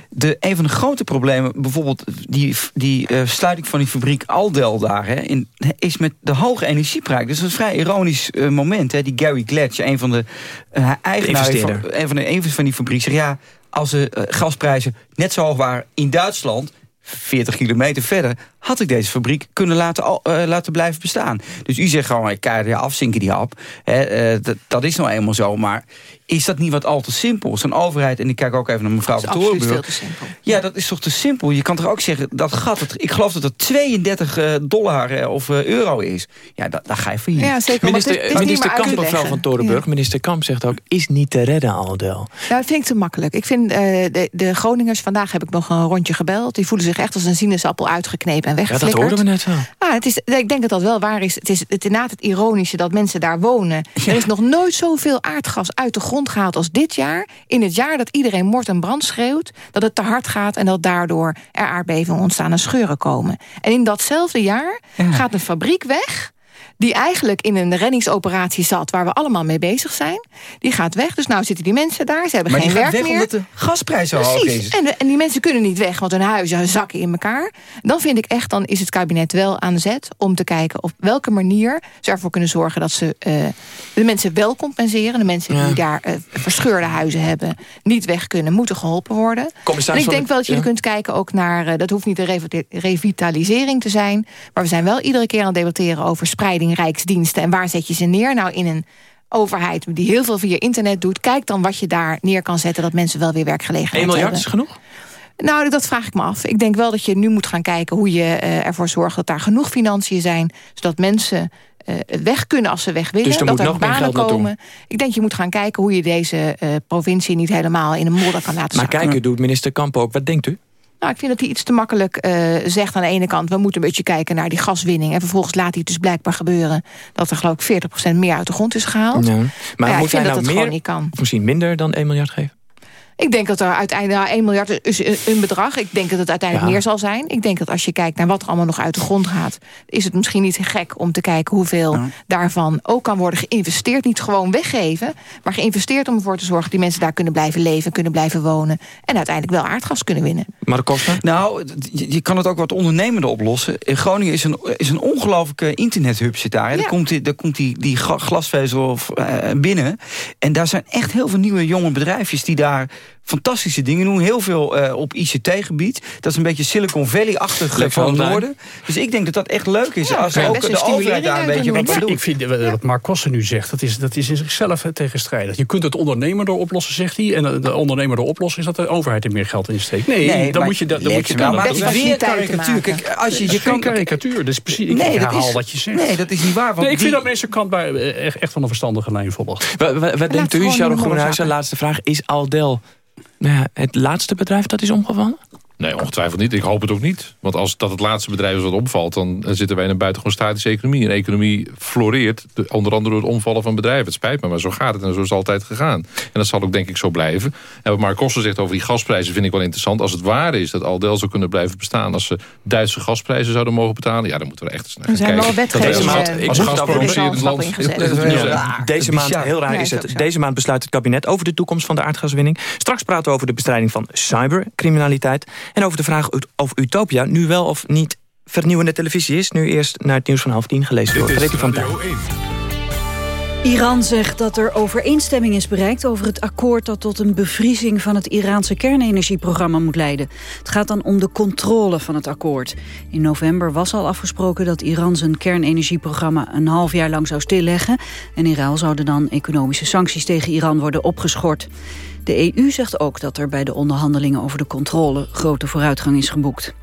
De, een van de grote problemen, bijvoorbeeld die, die uh, sluiting van die fabriek Aldel daar... Hè, in, is met de hoge energieprijs. Dus dat is een vrij ironisch uh, moment. Hè. Die Gary Gletsch, een van de uh, eigenaren van, een van, de, een van die fabrieken... zegt ja, als de uh, gasprijzen net zo hoog waren in Duitsland... 40 kilometer verder, had ik deze fabriek kunnen laten, uh, laten blijven bestaan. Dus u zegt gewoon, ik keihard afzinken die hap. Uh, dat is nou eenmaal zo, maar is dat niet wat al te simpel? Zo'n overheid, en ik kijk ook even naar mevrouw van Torenburg. Ja, dat is toch te simpel? Je kan toch ook zeggen, dat gat, het, ik geloof dat het 32 uh, dollar of euro is. Ja, dat, daar ga je failliet. Ja, zeker. Minister, het, het minister Kamp, mevrouw van Torenburg, ja. minister Kamp zegt ook, is niet te redden, Aldel. Nou, dat vind ik te makkelijk. Ik vind, de, de Groningers, vandaag heb ik nog een rondje gebeld. Die voelen zich echt als een sinaasappel uitgeknepen en weggeflikkerd. Ja, dat hoorden we net wel. Ah, het is, ik denk dat dat wel waar is. Het is het, inderdaad het ironische dat mensen daar wonen. Ja. Er is nog nooit zoveel aardgas uit de grond gehaald als dit jaar. In het jaar dat iedereen moord en brand schreeuwt. Dat het te hard gaat en dat daardoor er aardbevingen ontstaan en scheuren komen. En in datzelfde jaar ja. gaat een fabriek weg die eigenlijk in een reddingsoperatie zat... waar we allemaal mee bezig zijn. Die gaat weg, dus nou zitten die mensen daar. Ze hebben maar geen die werk gaat weg meer. omdat de gasprijs zo hoog is. En, de, en die mensen kunnen niet weg, want hun huizen zakken in elkaar. Dan vind ik echt, dan is het kabinet wel aan zet... om te kijken op welke manier ze ervoor kunnen zorgen... dat ze uh, de mensen wel compenseren. De mensen ja. die daar uh, verscheurde huizen hebben... niet weg kunnen, moeten geholpen worden. En ik denk wel dat je ja. kunt kijken ook naar... Uh, dat hoeft niet de revitalisering te zijn... maar we zijn wel iedere keer aan het debatteren over spreiding rijksdiensten. En waar zet je ze neer? Nou, in een overheid die heel veel via internet doet... kijk dan wat je daar neer kan zetten... dat mensen wel weer werkgelegenheid 1 miljard hebben. is genoeg? Nou, dat vraag ik me af. Ik denk wel dat je nu moet gaan kijken hoe je uh, ervoor zorgt... dat daar genoeg financiën zijn, zodat mensen uh, weg kunnen als ze weg willen. Dus er dat er nog meer banen geld komen. Ik denk je moet gaan kijken hoe je deze uh, provincie... niet helemaal in een modder kan laten Maar zakken. kijken doet minister Kamp ook. Wat denkt u? Nou, ik vind dat hij iets te makkelijk uh, zegt aan de ene kant... we moeten een beetje kijken naar die gaswinning. En vervolgens laat hij het dus blijkbaar gebeuren... dat er geloof ik 40% meer uit de grond is gehaald. Ja. Maar, maar ja, moet ik vind hij dat nou het meer, gewoon niet kan. misschien minder dan 1 miljard geven? Ik denk dat er uiteindelijk nou, 1 miljard is een bedrag. Ik denk dat het uiteindelijk Ja. meer zal zijn. Ik denk dat als je kijkt naar wat er allemaal nog uit de grond gaat... is het misschien niet gek om te kijken hoeveel daarvan ook kan worden geïnvesteerd. Niet gewoon weggeven, maar geïnvesteerd om ervoor te zorgen... dat die mensen daar kunnen blijven leven, kunnen blijven wonen... en uiteindelijk wel aardgas kunnen winnen. Maar kosten? Nou, je, kan het ook wat ondernemender oplossen. In Groningen is een, is een ongelooflijke internethub zit daar. Ja. Daar komt, die, daar komt die, die glasvezel binnen. En daar zijn echt heel veel nieuwe jonge bedrijfjes... die daar fantastische dingen doen. Heel veel uh, op ICT-gebied. Dat is een beetje Silicon Valley-achtig van het noorden. Dus ik denk dat dat echt leuk is. als ook de overheid daar een beetje wat aan doet. Ik vind wat Mark Koster nu zegt, dat is, dat is in zichzelf tegenstrijdig. Je kunt het ondernemer door oplossen, zegt hij. En de ondernemer door oplossen is dat de overheid er meer geld in steekt. Nee, nee dan moet je, dan moet je dan maar het is weer karikatuur. Kijk, als je, je kan karikatuur. Dat is precies, ik nee, herhaal wat je zegt. Nee, dat is niet waar. Want nee, ik vind dat mensen kant bij echt, echt van een verstandige lijn volgt. Wat denkt u, Sharon Groenhuizen? Laatste vraag. Is Aldel ja, het laatste bedrijf dat is omgevallen? Nee, ongetwijfeld niet. Ik hoop het ook niet. Want als dat het laatste bedrijf is wat omvalt... dan zitten wij in een buitengewoon statische economie. Een economie floreert, onder andere door het omvallen van bedrijven. Het spijt me, maar zo gaat het en zo is het altijd gegaan. En dat zal ook denk ik zo blijven. En wat Mark Koster zegt over die gasprijzen vind ik wel interessant. Als het waar is dat Aldel zou kunnen blijven bestaan... als ze Duitse gasprijzen zouden mogen betalen... ja, dan moeten we echt eens naar kijken. Er zijn wel wetgevingen. Als gas produceert land... Deze maand, heel raar is het. Deze maand besluit het kabinet over de toekomst van de aardgaswinning. Straks praten we over de bestrijding van cybercriminaliteit. En over de vraag of Utopia nu wel of niet vernieuwende televisie is. Nu eerst naar het nieuws van half tien gelezen door Freddy van Tijn. Iran zegt dat er overeenstemming is bereikt over het akkoord dat tot een bevriezing van het Iraanse kernenergieprogramma moet leiden. Het gaat dan om de controle van het akkoord. In november was al afgesproken dat Iran zijn kernenergieprogramma een half jaar lang zou stilleggen. En in ruil zouden dan economische sancties tegen Iran worden opgeschort. De EU zegt ook dat er bij de onderhandelingen over de controle grote vooruitgang is geboekt.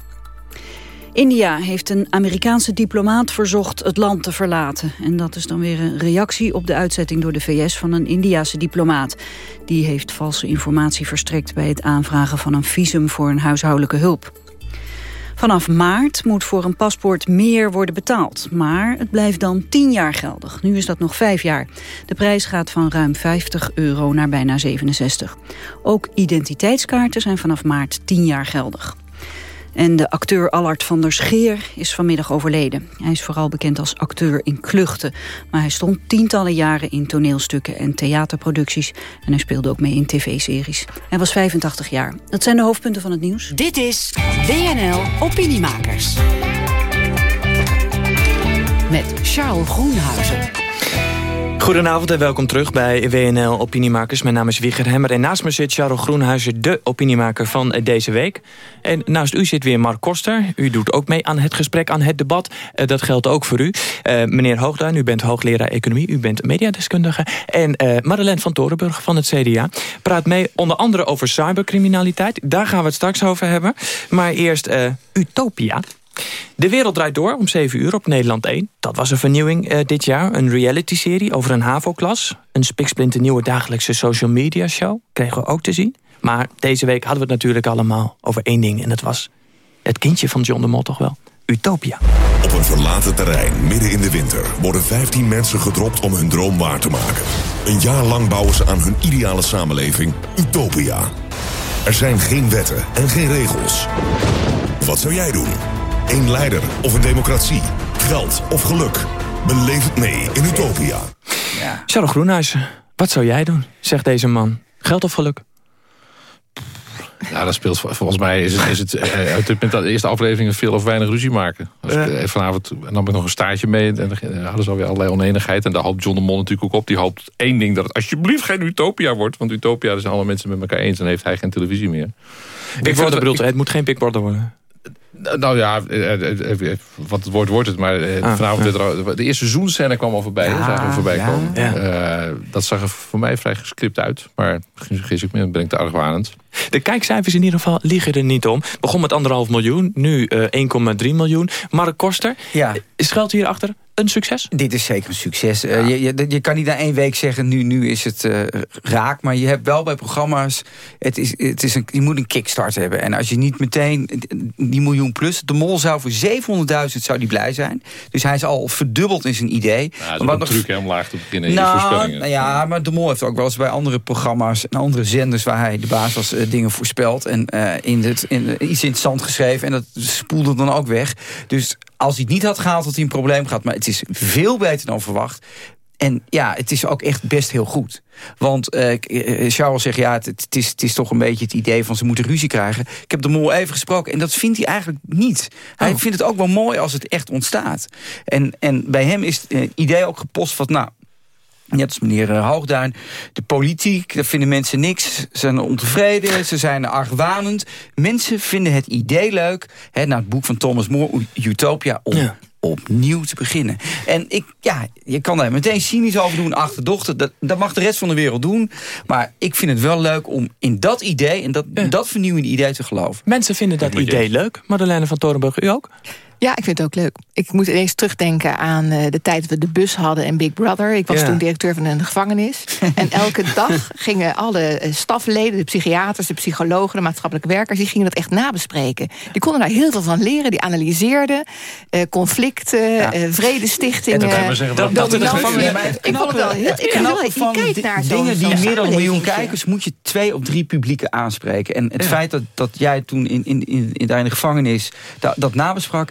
India heeft een Amerikaanse diplomaat verzocht het land te verlaten. En dat is dan weer een reactie op de uitzetting door de VS van een Indiase diplomaat. Die heeft valse informatie verstrekt bij het aanvragen van een visum voor een huishoudelijke hulp. Vanaf maart moet voor een paspoort meer worden betaald. Maar het blijft dan 10 jaar geldig. Nu is dat nog 5 jaar. De prijs gaat van ruim 50 euro naar bijna 67. Ook identiteitskaarten zijn vanaf maart 10 jaar geldig. En de acteur Allard van der Scheer is vanmiddag overleden. Hij is vooral bekend als acteur in kluchten. Maar hij stond tientallen jaren in toneelstukken en theaterproducties. En hij speelde ook mee in tv-series. Hij was 85 jaar. Dat zijn de hoofdpunten van het nieuws. Dit is WNL Opiniemakers. Met Charles Groenhuizen. Goedenavond en welkom terug bij WNL Opiniemakers. Mijn naam is Wieger Hemmer en naast me zit Charles Groenhuizen... de opiniemaker van deze week. En naast u zit weer Mark Koster. U doet ook mee aan het gesprek, aan het debat. Uh, dat geldt ook voor u. Uh, meneer Hoogduin, u bent hoogleraar economie. U bent mediadeskundige. En uh, van Torenburg van het CDA praat mee onder andere over cybercriminaliteit. Daar gaan we het straks over hebben. Maar eerst Utopia. De Wereld Draait Door om 7 uur op Nederland 1. Dat was een vernieuwing uh, dit jaar. Een reality-serie over een HAVO-klas. Een spiksplinter nieuwe dagelijkse social media show. Kregen we ook te zien. Maar deze week hadden we het natuurlijk allemaal over één ding. En dat was het kindje van John de Mol toch wel. Utopia. Op een verlaten terrein, midden in de winter... worden 15 mensen gedropt om hun droom waar te maken. Een jaar lang bouwen ze aan hun ideale samenleving, Utopia. Er zijn geen wetten en geen regels. Wat zou jij doen? Een leider of een democratie? Geld of geluk? Beleef het mee in Utopia. Ja. Charles Groenhuizen, wat zou jij doen, zegt deze man. Geld of geluk? Ja, dat speelt volgens mij is het, is het uit de eerste aflevering veel of weinig ruzie maken. Als ik, uh, vanavond nam ik nog een staartje mee en dan hadden ze alweer allerlei oneenigheid. En daar hoopt John de Mol natuurlijk ook op. Die hoopt één ding, dat het alsjeblieft geen utopia wordt. Want utopia, daar zijn alle mensen met elkaar eens en heeft hij geen televisie meer. Ik Brother bedoelt, het moet geen Big Brother worden. Nou ja, wat het woord wordt het. Maar ah, vanavond ja. de eerste seizoenscène kwam al voorbij. Ja, zagen we voorbij ja, komen. Ja. Uh, dat zag er voor mij vrij gescript uit. Maar gis ik me, ben ik te argwanend. De kijkcijfers in ieder geval liggen er niet om. Begon met anderhalf miljoen, nu uh, 1,3 miljoen. Mark Koster, ja. schuilt hierachter een succes? Dit is zeker een succes. Uh, je, je, je, kan niet na één week zeggen, nu, nu is het uh, raak. Maar je hebt wel bij programma's, het is, het is een, je moet een kickstart hebben. En als je niet meteen die miljoen plus... De Mol zou voor 700.000 zou die blij zijn. Dus hij is al verdubbeld in zijn idee. Ja, dat is een nog... truc hè, om laag te beginnen in nou, je voorspellingen. Nou ja, maar De Mol heeft ook wel eens bij andere programma's... en andere zenders waar hij de baas was, uh, dingen voorspeld. En in het, in, iets in het zand geschreven. En dat spoelde dan ook weg. Dus als hij het niet had gehaald, had hij een probleem gehad. Maar het is veel beter dan verwacht. en ja, het is ook echt best heel goed. Want uh, Charles zegt, ja, het, het, is, het is toch een beetje het idee van ze moeten ruzie krijgen. Ik heb de mol even gesproken en dat vindt hij eigenlijk niet. Hij oh. vindt het ook wel mooi als het echt ontstaat. En, en bij hem is het idee ook gepost van, nou, Net als meneer Hoogduin. De politiek, daar vinden mensen niks. Ze zijn ontevreden, ze zijn argwanend. Mensen vinden het idee leuk. Hè, naar het boek van Thomas More, Utopia... om opnieuw te beginnen. En ik, ja, je kan daar meteen cynisch over doen, achterdochter. Dat, dat mag de rest van de wereld doen. Maar ik vind het wel leuk om in dat idee, en dat, dat vernieuwende idee te geloven. Mensen vinden dat idee leuk. Madeleine van Torenburg, u ook? Ja, ik vind het ook leuk. Ik moet ineens terugdenken aan uh, de tijd dat we de bus hadden en Big Brother. Ik was toen directeur van een gevangenis. en elke dag gingen alle eh, stafleden, de psychiaters, de psychologen... de maatschappelijke werkers, die gingen dat echt nabespreken. Die konden daar heel veel van leren. Die analyseerden uh, conflicten, ja. vredestichtingen. dat zeggen, dat, dat, de gevangenis... Ik vond het wel heel... Ik wel, je kijkt naar Dingen die meer dan een miljoen kijkers... moet je twee of drie publieken aanspreken. En het feit dat, dat jij toen in, in, in, in, in de gevangenis dat, dat nabesprak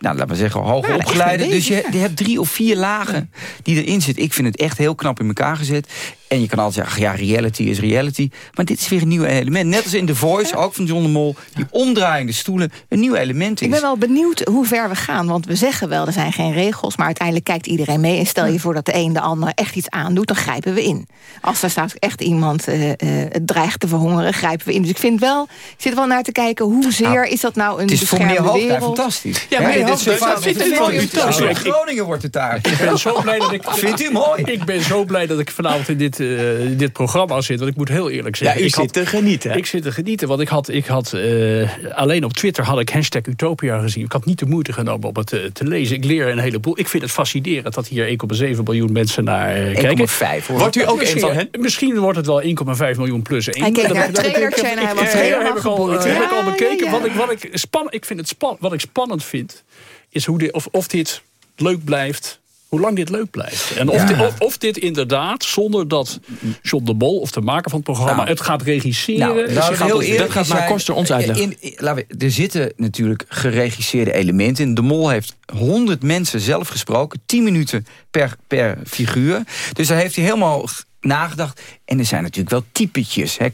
nou, laten we zeggen, hoog opgeleide. Dus je, je, hebt drie of vier lagen die erin zitten. Ik vind het echt heel knap in elkaar gezet. En je kan altijd zeggen, ja, reality is reality. Maar dit is weer een nieuw element. Net als in The Voice, ook van John de Mol... die omdraaiende stoelen, een nieuw element is. Ik ben wel benieuwd hoe ver we gaan. Want we zeggen wel, er zijn geen regels... maar uiteindelijk kijkt iedereen mee. En stel je voor dat de een de ander echt iets aandoet... dan grijpen we in. Als er straks echt iemand uh, uh, dreigt te verhongeren, grijpen we in. Dus ik vind wel, ik zit wel naar te kijken... hoezeer nou, is dat nou een Het is voor meneer Hoogda fantastisch. Ja, meneer Hoogda, Groningen wordt het daar. Ik ben zo blij dat ik... Vindt u mooi? Ik ben zo blij dat ik vanavond in dit... Uh, dit programma zit. Want ik moet heel eerlijk zeggen... Ja, u ik zit te genieten. Ik zit te genieten, want ik had, ik had uh, alleen op Twitter had ik hashtag Utopia gezien. Ik had niet de moeite genomen om het te, te lezen. Ik leer een heleboel. Ik vind het fascinerend dat hier 1,7 miljoen mensen naar uh, kijken. 1,5 hoor. Wordt u ook een van hen? Misschien wordt het wel 1,5 miljoen plus 1. Hij keek naar trailers en was helemaal heb ik al, heb ik al bekeken. Wat ik, wat ik, span, ik vind het span, wat ik spannend vind, is hoe dit, of, of dit leuk blijft hoe lang dit leuk blijft. En of, dit, of, dit inderdaad, zonder dat John de Bol of de maker van het programma... Nou, het gaat regisseren. Nou, nou, gaat heel dat gaat maar Koster ons uitleggen. In, we, er zitten natuurlijk geregisseerde elementen in. De Mol heeft 100 mensen zelf gesproken. 10 minuten per, per figuur. Dus daar heeft hij helemaal nagedacht. En er zijn natuurlijk wel typetjes, hè,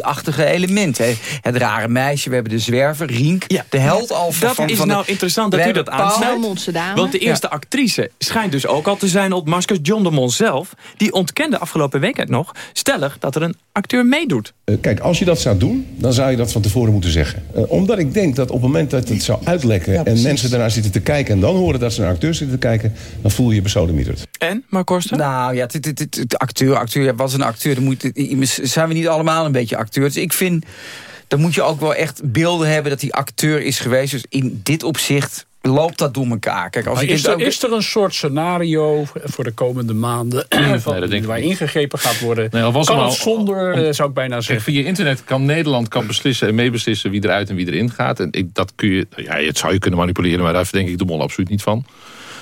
achtige elementen. Hè. Het rare meisje, we hebben de zwerver, Rink, ja. de held al van... Dat is nou interessant dat u dat aansnijdt. Want de eerste actrice schijnt dus ook al te zijn op maskers. John de Mol zelf, die ontkende afgelopen week nog... stellig dat er een acteur meedoet. Uh, kijk, als je dat zou doen, dan zou je dat van tevoren moeten zeggen. Uh, omdat ik denk dat op het moment dat het zou uitlekken... en mensen daarnaar zitten te kijken en dan horen dat ze naar acteur zitten te kijken... dan voel je je besodemieterd. En, Mark Korsten? Nou ja, de acteur, acteur was een acteur moet, zijn we niet allemaal een beetje acteurs? Ik vind, dan moet je ook wel echt beelden hebben dat hij acteur is geweest. Dus in dit opzicht loopt dat door elkaar. Kijk, als is, er, is er een soort scenario voor de komende maanden... van, nee, waar ingegrepen gaat worden? Nee, was kan zonder, om, eh, zou ik bijna zeggen. Via internet kan Nederland kan beslissen en meebeslissen... wie eruit en wie erin gaat. En ik, dat kun je, ja, het zou je kunnen manipuleren... maar daar denk ik de mol absoluut niet van.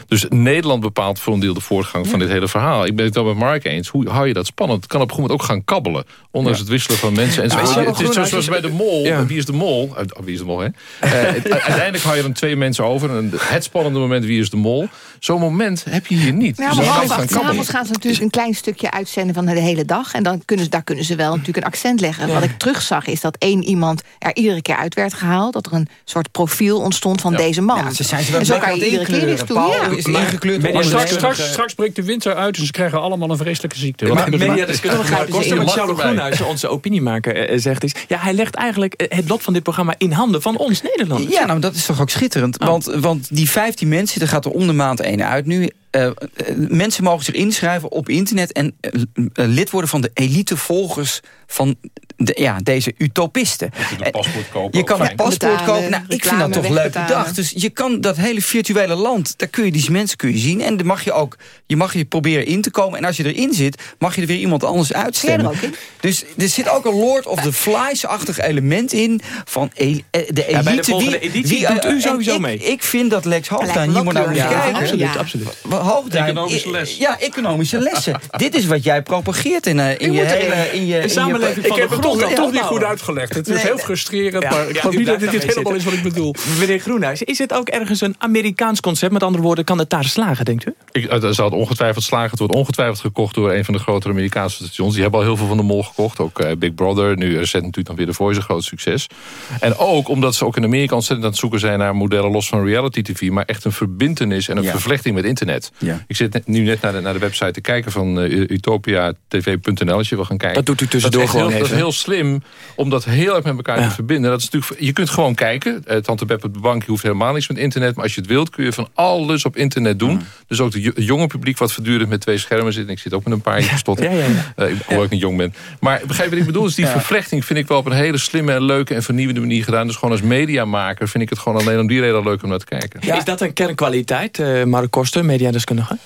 Dus Nederland bepaalt voor een deel de voortgang van dit hele verhaal. Ik ben het wel met Mark eens. Hoe hou je dat spannend? Het kan op een moment ook gaan kabbelen. Ondanks het wisselen van mensen. En zo. het is zoals bij de mol. Wie is de mol? Uh, wie is de mol, hè? Uh, uiteindelijk hou je dan twee mensen over. En het spannende moment, wie is de mol? Zo'n moment heb je hier niet. Ja, dus maar vanavond gaan ze natuurlijk een klein stukje uitzenden van de hele dag. En dan kunnen ze, daar kunnen ze wel natuurlijk een accent leggen. Wat ik terugzag is dat één iemand er iedere keer uit werd gehaald. Dat er een soort profiel ontstond van deze man. Ja, ze zijn ze wel en zo kan je iedere keer weer doen is ingekleurd. Maar straks, straks, straks breekt de winter uit en ze krijgen allemaal een vreselijke ziekte. Maar, wat Charles Groenhuis, onze opiniemaker, eh, zegt is... ja, hij legt eigenlijk eh, het lot van dit programma in handen van ons Nederlanders. Ja, nou, dat is toch ook schitterend. Want, want die 15 mensen, er gaat er om de maand één uit nu... Uh, mensen mogen zich inschrijven op internet en uh, lid worden van de elite volgers van de, ja, deze utopisten. Je, een paspoort kopen, je kan een paspoort kopen. Nou, ik vind dat toch leuk bedacht. Dus je kan dat hele virtuele land, daar kun je die mensen kun je zien. En dan mag je ook, je mag je proberen in te komen. En als je erin zit, mag je er weer iemand anders uitstemmen. Dus er zit ook een Lord of the Flies-achtig element in. Van de elite. Ja, de volgende editie wie, doet u sowieso ik, mee. Ik vind dat Lex Hoogtuin hier moet naar kijken. Absoluut, absoluut. Hoogduin... Economische les. Ja, economische lessen. Dit is wat jij propageert in, uh, in je hele... In je, de samenleving in je, Ik heb het toch, toch niet goed uitgelegd. Het is heel frustrerend, ja, maar ik geloof niet dat dit helemaal is wat ik bedoel. Meneer Groenhuis, is het ook ergens een Amerikaans concept? Met andere woorden, kan het daar slagen, denkt u? Ik, het zal het ongetwijfeld slagen. Het wordt ongetwijfeld gekocht door een van de grotere Amerikaanse stations. Die hebben al heel veel van de mol gekocht. Ook uh, Big Brother. Nu recent natuurlijk dan weer de Voice, een groot succes. En ook omdat ze ook in Amerika ontzettend aan het zoeken zijn... naar modellen los van reality tv. Maar echt een verbindenis en een vervlechting met internet. Ja. Ik zit nu net naar de, naar de website te kijken van uh, utopiatv.nl. Als je wil gaan kijken. Dat doet u tussendoor dat gewoon heel, even. Dat is heel slim om dat heel erg met elkaar ja. te verbinden. Dat is natuurlijk, je kunt gewoon kijken. Uh, Tante Beb op de bank, je hoeft helemaal niks met internet. Maar als je het wilt kun je van alles op internet doen. Mm. Dus ook het jonge publiek wat voortdurend met twee schermen zit. Ik zit ook met een paar ja. stotten. Ja, ja, ja. Uh, ik hoor ik niet jong ben. Maar begrijp wat ik bedoel? Dus die vervlechting vind ik wel op een hele slimme en leuke en vernieuwende manier gedaan. Dus gewoon als mediamaker vind ik het gewoon alleen om die reden leuk om naar te kijken. Is dat een kernkwaliteit, uh, Mark Koster,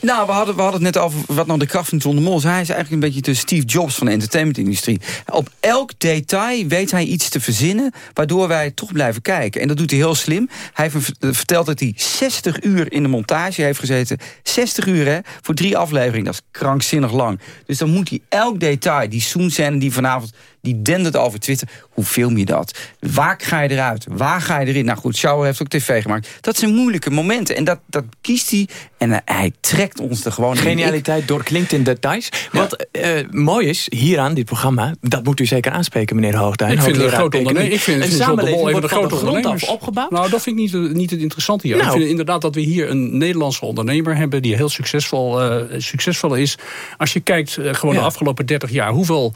Nou, we hadden, we hadden het net over wat nou de kracht van John de Mol. Hij is eigenlijk een beetje de Steve Jobs van de entertainmentindustrie. Op elk detail weet hij iets te verzinnen... waardoor wij toch blijven kijken. En dat doet hij heel slim. Hij vertelt dat hij 60 uur in de montage heeft gezeten. 60 uur, hè, voor drie afleveringen. Dat is krankzinnig lang. Dus dan moet hij elk detail, die Soen-scène die vanavond... die dendert over Twitter. Hoe film je dat? Waar ga je eruit? Waar ga je erin? Nou goed, Schauer heeft ook tv gemaakt. Dat zijn moeilijke momenten. En dat, dat kiest hij. En uh, hij trekt ons er gewoon Genialiteit doorklinkt in details. Ja. Wat uh, mooi is, hier aan dit programma... dat moet u zeker aanspreken, meneer Hoogduin. Ik vind het een groot ondernemer. Ik vind een samenleving de grote ondernemers opgebouwd. Nou, dat vind ik niet, niet het interessante hier. Nou. Ik vind inderdaad dat we hier een Nederlandse ondernemer hebben... die heel succesvol, uh, succesvol is. Als je kijkt, gewoon ja. de afgelopen 30 jaar... hoeveel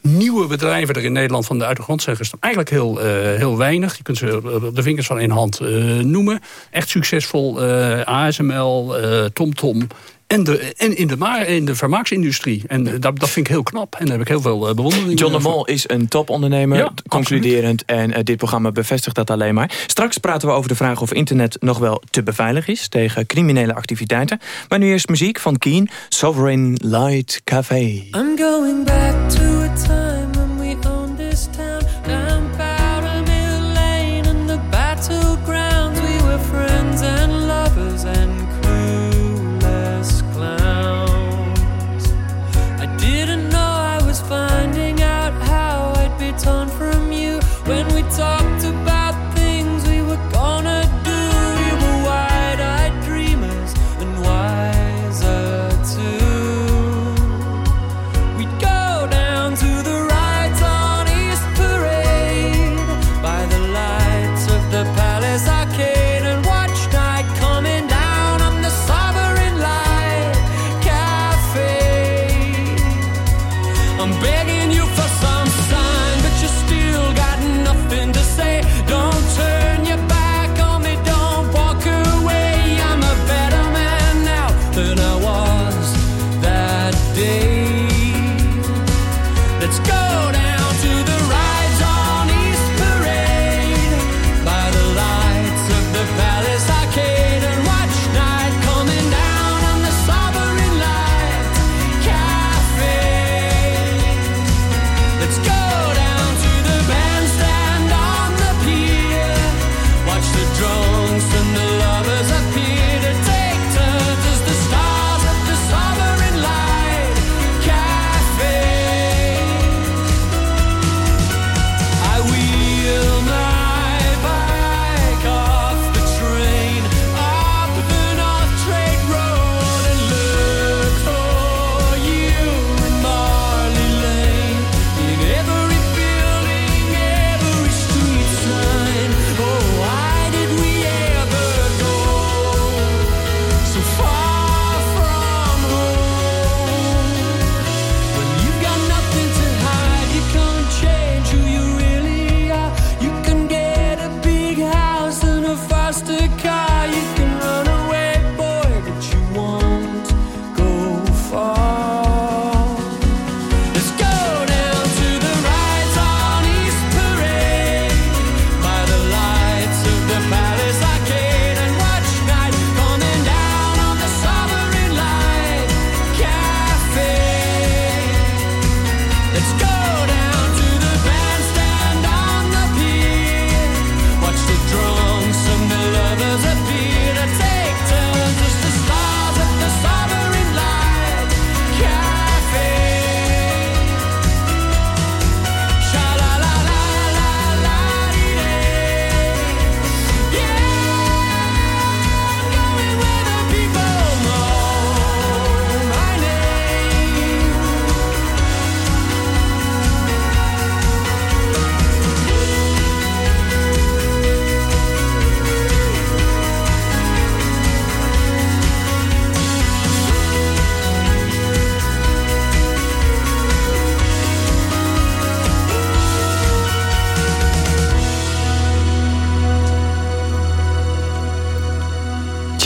nieuwe bedrijven er in Nederland van de uit de grond zijn. Eigenlijk heel, uh, heel weinig. Je kunt ze op de vingers van één hand uh, noemen. Echt succesvol. ASML, TomTom. En, de, en in, de, in de vermaaksindustrie. En dat, dat vind ik heel knap. En daar heb ik heel veel bewondering John de Mol is een topondernemer, ja, concluderend. En uh, dit programma bevestigt dat alleen maar. Straks praten we over de vraag of internet nog wel te beveiligen is... tegen criminele activiteiten. Maar nu eerst muziek van Keen, Sovereign Light Café. I'm going back to a time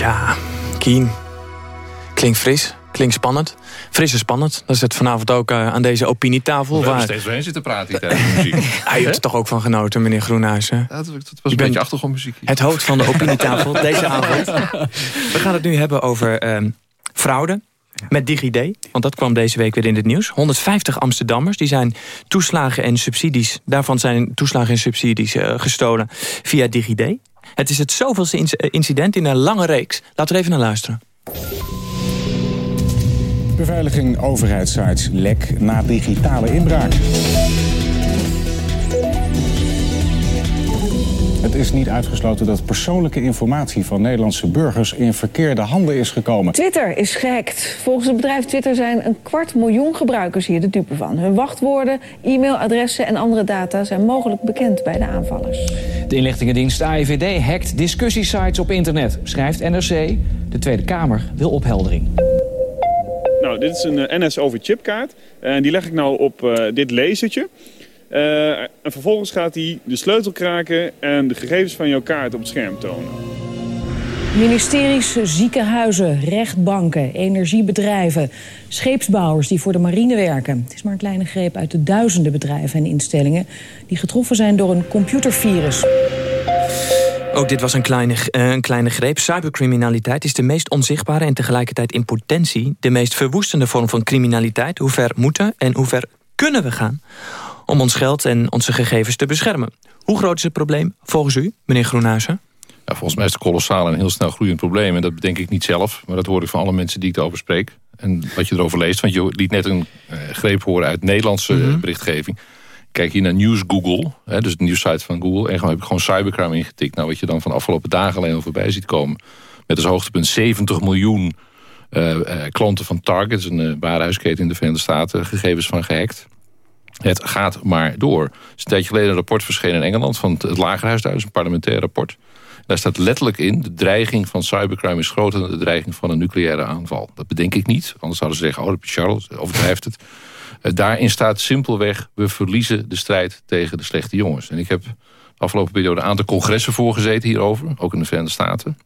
Tja, Kien. Klinkt fris, klinkt spannend. Fris en spannend. Dat is het vanavond ook eh, aan deze opinietafel. We hebben waar... steeds doorheen zitten praten tijdens de muziek. Hij heeft er toch ook van genoten, meneer Groenhuizen. Ja, dat, dat was een beetje achtergrondmuziek. hier. Het hoofd van de opinietafel deze avond. We gaan het nu hebben over ehm, fraude. Met DigiD, want dat kwam deze week weer in het nieuws. 150 Amsterdammers, die zijn toeslagen en subsidies... daarvan zijn toeslagen en subsidies eh, gestolen via DigiD. Het is het zoveelste eh, incident in een lange reeks. Laten we even naar luisteren. Beveiliging overheidssites lek na digitale inbraak. Het is niet uitgesloten dat persoonlijke informatie van Nederlandse burgers in verkeerde handen is gekomen. Twitter is gehackt. Volgens het bedrijf Twitter zijn een kwart miljoen gebruikers hier de dupe van. Hun wachtwoorden, e-mailadressen en andere data zijn mogelijk bekend bij de aanvallers. De inlichtingendienst AIVD hackt discussiesites op internet, schrijft NRC. De Tweede Kamer wil opheldering. Nou, dit is een eh, NS over chipkaart. En die leg ik nou op eh, dit lasertje. Eh, en vervolgens gaat hij de sleutel kraken en de gegevens van jouw kaart op het scherm tonen. Ministeries, ziekenhuizen, rechtbanken, energiebedrijven, scheepsbouwers die voor de marine werken. Het is maar een kleine greep uit de duizenden bedrijven en instellingen die getroffen zijn door een computervirus. Ook dit was een kleine, eh, een kleine greep. Cybercriminaliteit is de meest onzichtbare en tegelijkertijd in potentie... de meest verwoestende vorm van criminaliteit. Hoe ver moeten en hoe ver kunnen we gaan... om ons geld en onze gegevens te beschermen? Hoe groot is het probleem volgens u, meneer Groenhuizen? Ja, volgens mij is het kolossaal en heel snel groeiend probleem. En dat bedenk ik niet zelf, maar dat hoor ik van alle mensen die ik erover spreek. En wat je erover leest, want je liet net een eh, greep horen uit Nederlandse eh, berichtgeving. Kijk hier naar News Google, hè, dus de nieuwssite van Google. En gewoon heb ik gewoon cybercrime ingetikt. Nou, wat je dan van de afgelopen dagen alleen al voorbij ziet komen. Met als hoogtepunt 70 miljoen eh, klanten van Target, is een warenhuisketen in de Verenigde Staten, gegevens van gehackt. Het gaat maar door. Er is een tijdje geleden een rapport verschenen in Engeland van het, Lagerhuis een parlementair rapport. Daar staat letterlijk in, de dreiging van cybercrime is groter dan de dreiging van een nucleaire aanval. Dat bedenk ik niet, anders zouden ze zeggen, oh, Charles overdrijft het. Uh, daarin staat simpelweg, we verliezen de strijd tegen de slechte jongens. En ik heb de afgelopen periode een aantal congressen voorgezeten hierover, ook in de Verenigde Staten.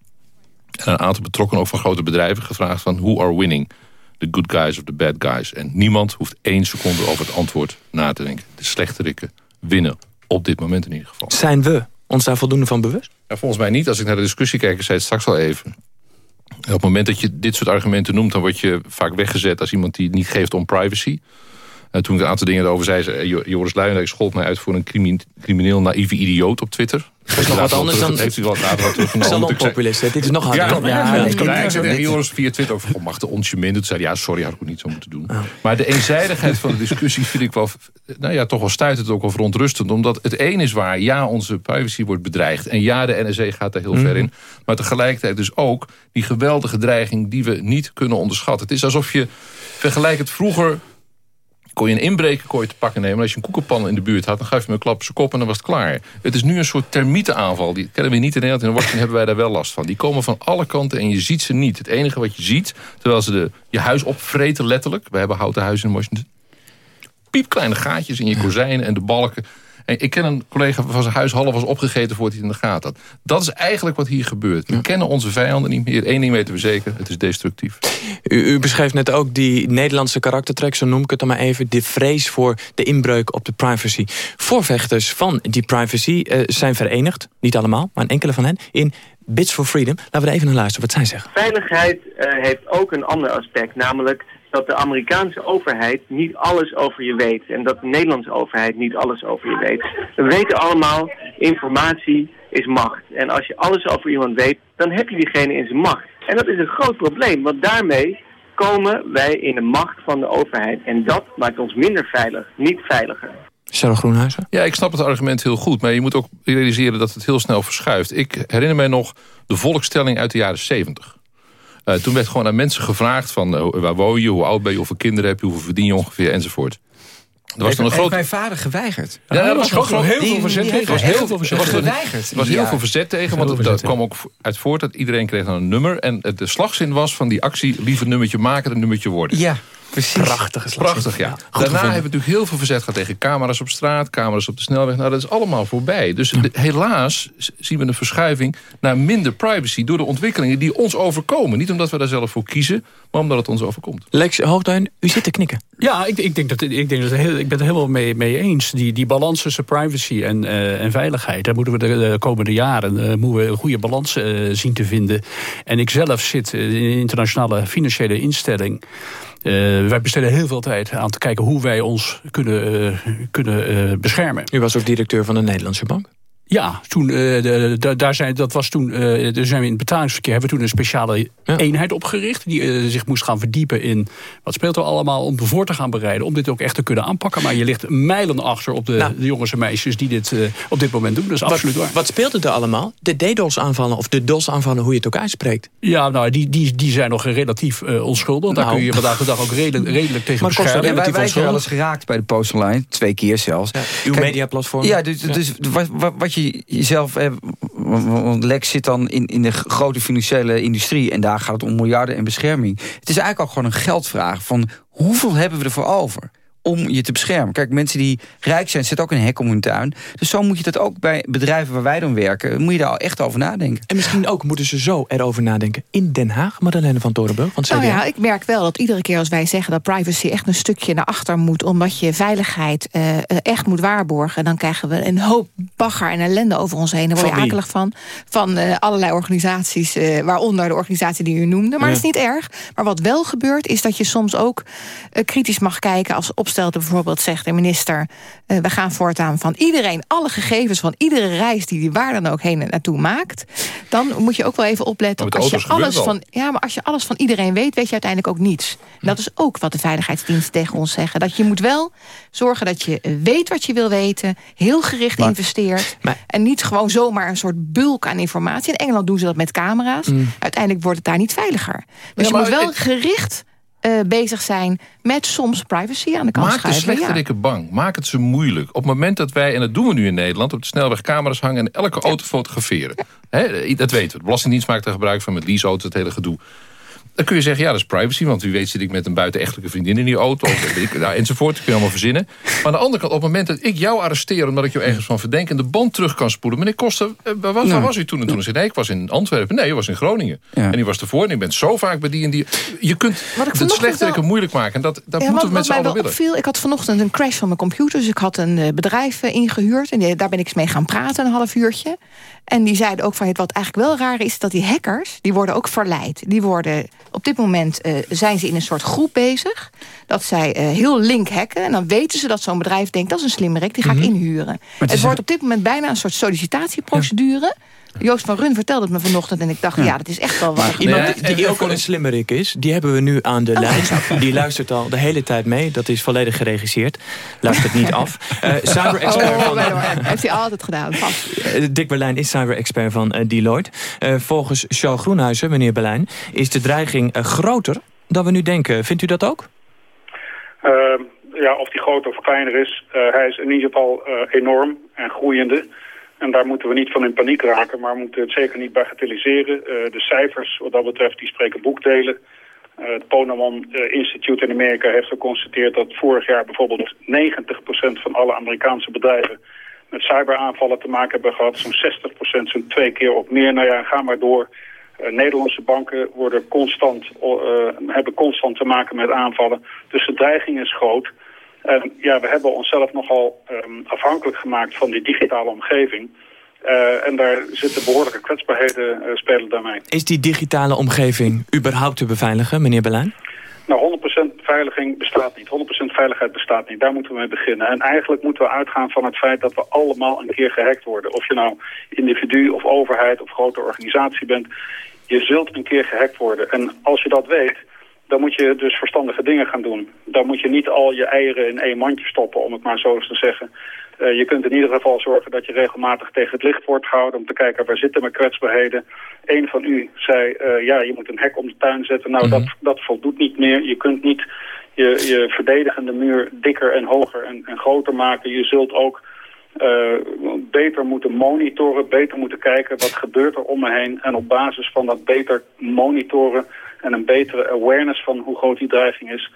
En een aantal betrokkenen ook van grote bedrijven gevraagd van, who are winning? The good guys of the bad guys. En niemand hoeft één seconde over het antwoord na te denken. De slechterikken winnen, op dit moment in ieder geval. Zijn we ons daar voldoende van bewust? Ja, volgens mij niet. Als ik naar de discussie kijk, ik zei het straks al even. Op het moment dat je dit soort argumenten noemt... dan word je vaak weggezet als iemand die het niet geeft om privacy. En toen ik een aantal dingen erover zei... zei Jo- Joris Luijendijk schold mij uit voor een crimi- crimineel naïeve idioot op Twitter. Dat is nog wat anders dan... Heeft u wat later wat teruggenomen. hè? Dit is nog Ja, harder. ja, kom- zei tegen Joris via Twitter over, mag de onsje minder? Toen zei ja, sorry, had ik ook niet zo moeten doen. Maar de eenzijdigheid van de discussie vind ik wel, nou ja, toch wel stuitend, ook wel verontrustend. Omdat het één is waar, ja, onze privacy wordt bedreigd. En ja, de NSA gaat daar heel ver in. Maar tegelijkertijd dus ook die geweldige dreiging die we niet kunnen onderschatten. Het is alsof je, vergelijk het vroeger kon je een inbreker te pakken nemen. En als je een koekenpan in de buurt had, dan gaf je hem een klap op zijn kop en dan was het klaar. Het is nu een soort termietenaanval. Die kennen we niet in Nederland. In Washington hebben wij daar wel last van. Die komen van alle kanten en je ziet ze niet. Het enige wat je ziet, terwijl ze de, je huis opvreten letterlijk. We hebben houten huizen in Washington. Piepkleine gaatjes in je kozijnen en de balken. En ik ken een collega van zijn huis half was opgegeten voordat hij het in de gaten had. Dat is eigenlijk wat hier gebeurt. We kennen onze vijanden niet meer. Eén ding weten we zeker, het is destructief. U, u beschrijft net ook die Nederlandse karaktertrek, zo noem ik het dan maar even. De vrees voor de inbreuk op de privacy. Voorvechters van die privacy eh, zijn verenigd, niet allemaal, maar een enkele van hen, in Bits for Freedom. Laten we er even naar luisteren wat zij zeggen. Veiligheid eh, heeft ook een ander aspect, namelijk dat de Amerikaanse overheid niet alles over je weet. En dat de Nederlandse overheid niet alles over je weet. We weten allemaal, informatie is macht. En als je alles over iemand weet, dan heb je diegene in zijn macht. En dat is een groot probleem, want daarmee komen wij in de macht van de overheid. En dat maakt ons minder veilig, niet veiliger. Charles Groenhuizen? Ja, ik snap het argument heel goed. Maar je moet ook realiseren dat het heel snel verschuift. Ik herinner mij nog de volkstelling uit de jaren 70. Uh, toen werd gewoon aan mensen gevraagd van uh, waar woon je, hoe oud ben je, hoeveel kinderen heb je, hoeveel verdien je ongeveer enzovoort. Er was dan een groot... mijn vader geweigerd. Ja, er was groot, heel veel verzet tegen. Er was heel veel verzet geweigerd. Er was heel veel verzet tegen, want dat kwam ook uit voort dat iedereen kreeg dan een nummer. En de slagzin was van die actie, liever nummertje maken dan nummertje worden. Ja. Precies. Prachtige slag. Prachtig, ja. Goed Daarna gevonden. hebben we natuurlijk heel veel verzet gehad tegen camera's op straat, camera's op de snelweg. Nou, dat is allemaal voorbij. Dus de- helaas zien we een verschuiving naar minder privacy door de ontwikkelingen die ons overkomen. Niet omdat we daar zelf voor kiezen, maar omdat het ons overkomt. Lex Hoogduin, u zit te knikken. Ja, ik, ik, denk dat, ik, denk dat heel, ik ben het helemaal mee, mee eens. Die, die balans tussen privacy en, eh, en veiligheid... daar moeten we de, de komende jaren eh, moeten we een goede balans eh, zien te vinden. En ik zelf zit in een internationale financiële instelling... Eh, wij besteden heel veel tijd aan te kijken hoe wij ons kunnen, eh, kunnen eh, beschermen. U was ook directeur van de Nederlandse Bank. Ja, toen, eh, de, de- daar zijn, dat was toen, eh, daar zijn we in het betalingsverkeer hebben we toen een speciale eenheid opgericht. Die eh, zich moest gaan verdiepen in wat speelt er allemaal om voor te gaan bereiden. Om dit ook echt te kunnen aanpakken. Maar je ligt mijlen achter op de, de jongens en meisjes die dit eh, op dit moment doen. Dat is absoluut waar. Wat, wat speelde er allemaal? De DDoS-aanvallen of de DOS-aanvallen, hoe je het ook uitspreekt. Ja, nou, die, die, die zijn nog relatief eh, onschuldig. Daar Nou. kun je vandaag de dag ook redelijk, redelijk tegen Maar beschermen. wij, wij zijn wel eens geraakt bij de Post Online. Twee keer zelfs. uw Kijk, mediaplatform. Ja, dus, Ja. dus wat, wat, je jezelf... Want Lex zit dan in, in de grote financiële industrie... en daar gaat het om miljarden en bescherming. Het is eigenlijk ook gewoon een geldvraag van... hoeveel hebben we ervoor over? Om je te beschermen. Kijk, mensen die rijk zijn, zitten ook een hek om hun tuin. Dus zo moet je dat ook bij bedrijven waar wij dan werken... moet je daar echt over nadenken. En misschien ook moeten ze zo erover nadenken. In Den Haag, Madeleine van Torenburg van CDA. Nou ja, ik merk wel dat iedere keer als wij zeggen dat privacy echt een stukje naar achter moet, omdat je veiligheid eh, eh, echt moet waarborgen, dan krijgen we een hoop bagger en ellende over ons heen. Daar word je Van akelig van. Van eh, allerlei organisaties, eh, waaronder de organisatie die u noemde. Maar Ja. dat is niet erg. Maar wat wel gebeurt, is dat je soms ook kritisch mag kijken als opstelde bijvoorbeeld zegt de minister, eh, we gaan voortaan van iedereen, alle gegevens van iedere reis die die waar dan ook heen en naartoe maakt. Dan moet je ook wel even opletten. Met Als je, alles van, ja, maar als je alles van iedereen weet, weet je uiteindelijk ook niets. En dat is ook wat de veiligheidsdiensten tegen ons zeggen. Dat je moet wel zorgen dat je eh, weet wat je wil weten, heel gericht investeert. en niet gewoon zomaar een soort bulk aan informatie. In Engeland doen ze dat met camera's. Mm. Uiteindelijk wordt het daar niet veiliger. Dus Ja, je moet wel het- gericht eh, bezig zijn met soms privacy aan de kant Maak de schuiven. ja. slechterikken bang. Maak het ze moeilijk. Op het moment dat wij, en dat doen we nu in Nederland... op de snelweg camera's hangen en elke auto fotograferen. Dat weten we. De Belastingdienst maakt er gebruik van met leaseauto's, het hele gedoe. Dan kun je zeggen, ja, dat is privacy. Want wie weet zit ik met een buitenechtelijke vriendin in die auto. Of weet ik, nou, enzovoort. Dat kun je allemaal verzinnen. Maar aan de andere kant, op het moment dat ik jou arresteer... omdat ik jou ergens van verdenk en de band terug kan spoelen... meneer Koster, eh, waar, was- Nou. u toen? En toen zei nee, ik was in Antwerpen. Nee, u was in Groningen. En u was ervoor en u bent zo vaak bij die en die. Je kunt ik het wel- moeilijk maken. En dat, dat Ja, moeten we met z'n allen willen. opviel, ik had vanochtend een crash van mijn computer. Dus ik had een eh, bedrijf eh, ingehuurd. En die- daar ben ik eens mee gaan praten, een half uurtje. En die zeiden ook van, wat eigenlijk wel raar is... dat die hackers, die worden ook verleid. Die worden, op dit moment eh, zijn ze in een soort groep bezig. Dat zij eh, heel link hacken. En dan weten ze dat zo'n bedrijf denkt, dat is een slimmerik. Die ga ik Mhm. inhuren. Het, wordt op dit moment bijna een soort sollicitratieprocedure. Joost van Run vertelde het me vanochtend. En ik dacht, ja, dat is echt wel wat. Iemand die, die ook al een slimmerik is, die hebben we nu aan de lijn. Die luistert al de hele tijd mee. Dat is volledig geregisseerd. Luistert niet af. Eh cyber-expert Oh, van... war. heeft hij altijd gedaan. Vast. Eh, Dick Berlijn is cyber-expert van eh, Deloitte. Eh, volgens Charles Groenhuizen, meneer Berlijn, is de dreiging groter dan we nu denken. Vindt u dat ook? Ehm, ja, of die groter of kleiner is, eh, hij is in ieder geval eh, enorm en groeiende. En daar moeten we niet van in paniek raken, maar we moeten het zeker niet bagatelliseren. Eh, de cijfers wat dat betreft, die spreken boekdelen. Eh, het Ponemon eh, Institute in Amerika heeft geconstateerd dat vorig jaar bijvoorbeeld 90% van alle Amerikaanse bedrijven met cyberaanvallen te maken hebben gehad. Zo'n 60%, zo'n twee keer of meer. Nou ja, ga maar door. Nederlandse banken worden constant, hebben constant te maken met aanvallen. Dus de dreiging is groot. En ja, we hebben onszelf nogal ehm, afhankelijk gemaakt van die digitale omgeving. Eh, en daar zitten behoorlijke kwetsbaarheden eh, spelen daarmee. Is die digitale omgeving überhaupt te beveiligen, meneer Berlijn? Nou, 100% beveiliging bestaat niet. 100% veiligheid bestaat niet. Daar moeten we mee beginnen. En eigenlijk moeten we uitgaan van het feit dat we allemaal een keer gehackt worden. Of je nou individu of overheid of grote organisatie bent. Je zult een keer gehackt worden. En als je dat weet, dan moet je dus verstandige dingen gaan doen. Dan moet je niet al je eieren in één mandje stoppen, om het maar zo eens te zeggen. Eh, je kunt in ieder geval zorgen dat je regelmatig tegen het licht wordt gehouden... om te kijken waar zitten mijn kwetsbaarheden. Een van u zei, eh, ja, je moet een hek om de tuin zetten. Nou, dat, dat voldoet niet meer. Je kunt niet je, je verdedigende muur dikker en hoger en, en groter maken. Je zult ook eh, beter moeten monitoren, beter moeten kijken... wat gebeurt er om me heen. En op basis van dat beter monitoren en een betere awareness van hoe groot die dreiging is...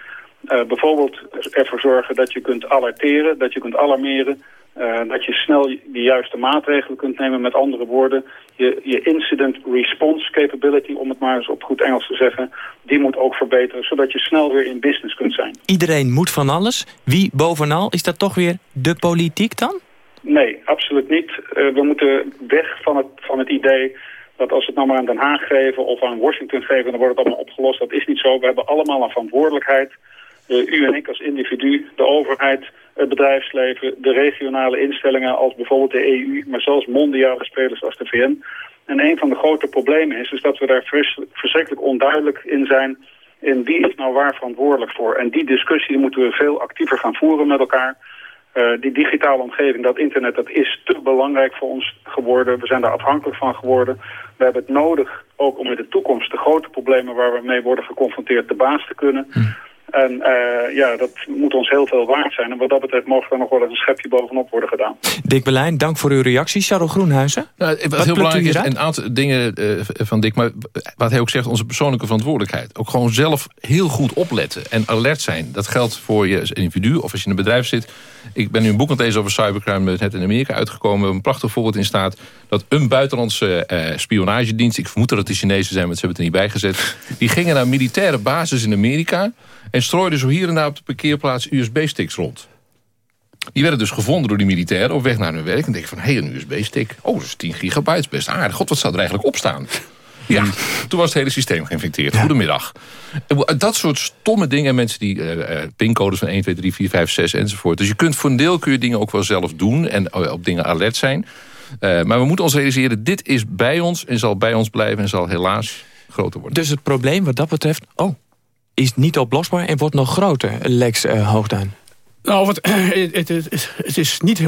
Uh, bijvoorbeeld ervoor zorgen dat je kunt alerteren, dat je kunt alarmeren... Uh, dat je snel de juiste maatregelen kunt nemen. Met andere woorden, je, je incident response capability, om het maar eens op goed Engels te zeggen, die moet ook verbeteren, zodat je snel weer in business kunt zijn. Iedereen moet van alles. Wie bovenal? Is dat toch weer de politiek dan? Nee, absoluut niet. Uh, we moeten weg van het, van het idee dat als we het nou maar aan Den Haag geven of aan Washington geven, dan wordt het allemaal opgelost. Dat is niet zo. We hebben allemaal een verantwoordelijkheid. U en ik als individu, de overheid, het bedrijfsleven, de regionale instellingen als bijvoorbeeld de EU, maar zelfs mondiale spelers als de VN. En een van de grote problemen is, is dat we daar verschrikkelijk onduidelijk in zijn in wie is nou waar verantwoordelijk voor. En die discussie moeten we veel actiever gaan voeren met elkaar. Uh, die digitale omgeving, dat internet, dat is te belangrijk voor ons geworden. We zijn daar afhankelijk van geworden. We hebben het nodig, ook om in de toekomst de grote problemen waar we mee worden geconfronteerd, de baas te kunnen. Hm. En uh, ja, dat moet ons heel veel waard zijn. En wat dat betreft mogen er nog wel eens een schepje bovenop worden gedaan. Dick Berlijn, dank voor uw reactie. Charles Groenhuizen? Nou, wat, wat heel belangrijk is, een aantal dingen uh, van Dick... maar wat hij ook zegt, onze persoonlijke verantwoordelijkheid. Ook gewoon zelf heel goed opletten en alert zijn. Dat geldt voor je als individu of als je in een bedrijf zit. Ik ben nu een boek aan het lezen over cybercrime... net in Amerika uitgekomen. Een prachtig voorbeeld in staat dat een buitenlandse uh, spionagedienst... ik vermoed dat het de Chinezen zijn, want ze hebben het er niet bijgezet... die gingen naar militaire bases in Amerika... en strooiden zo hier en daar op de parkeerplaats USB-sticks rond. Die werden dus gevonden door die militairen op weg naar hun werk. En denk van, hé, hey, een USB-stick. Oh, dat is 10 gigabyte, best aardig. God, wat zou er eigenlijk op staan? Ja, toen was het hele systeem geïnfecteerd. Ja. Goedemiddag. Dat soort stomme dingen. Mensen die uh, pincodes van 1, 2, 3, 4, 5, 6 enzovoort. Dus je kunt voor een deel kun je dingen ook wel zelf doen. En op dingen alert zijn. Uh, maar we moeten ons realiseren, dit is bij ons en zal bij ons blijven en zal helaas groter worden. Dus het probleem wat dat betreft, oh, is niet oplosbaar en wordt nog groter, Lex uh, Hoogduin. Nou, wat, het, het, het, is niet 100%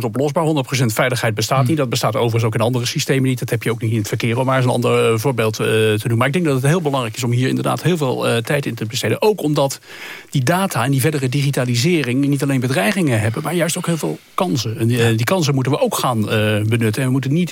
oplosbaar. 100% veiligheid bestaat niet. Dat bestaat overigens ook in andere systemen niet. Dat heb je ook niet in het verkeer, om maar eens een ander uh, voorbeeld uh, te doen. Maar ik denk dat het heel belangrijk is om hier inderdaad heel veel uh, tijd in te besteden. Ook omdat die data en die verdere digitalisering niet alleen bedreigingen hebben, maar juist ook heel veel kansen. En die, die kansen moeten we ook gaan benutten. En we moeten niet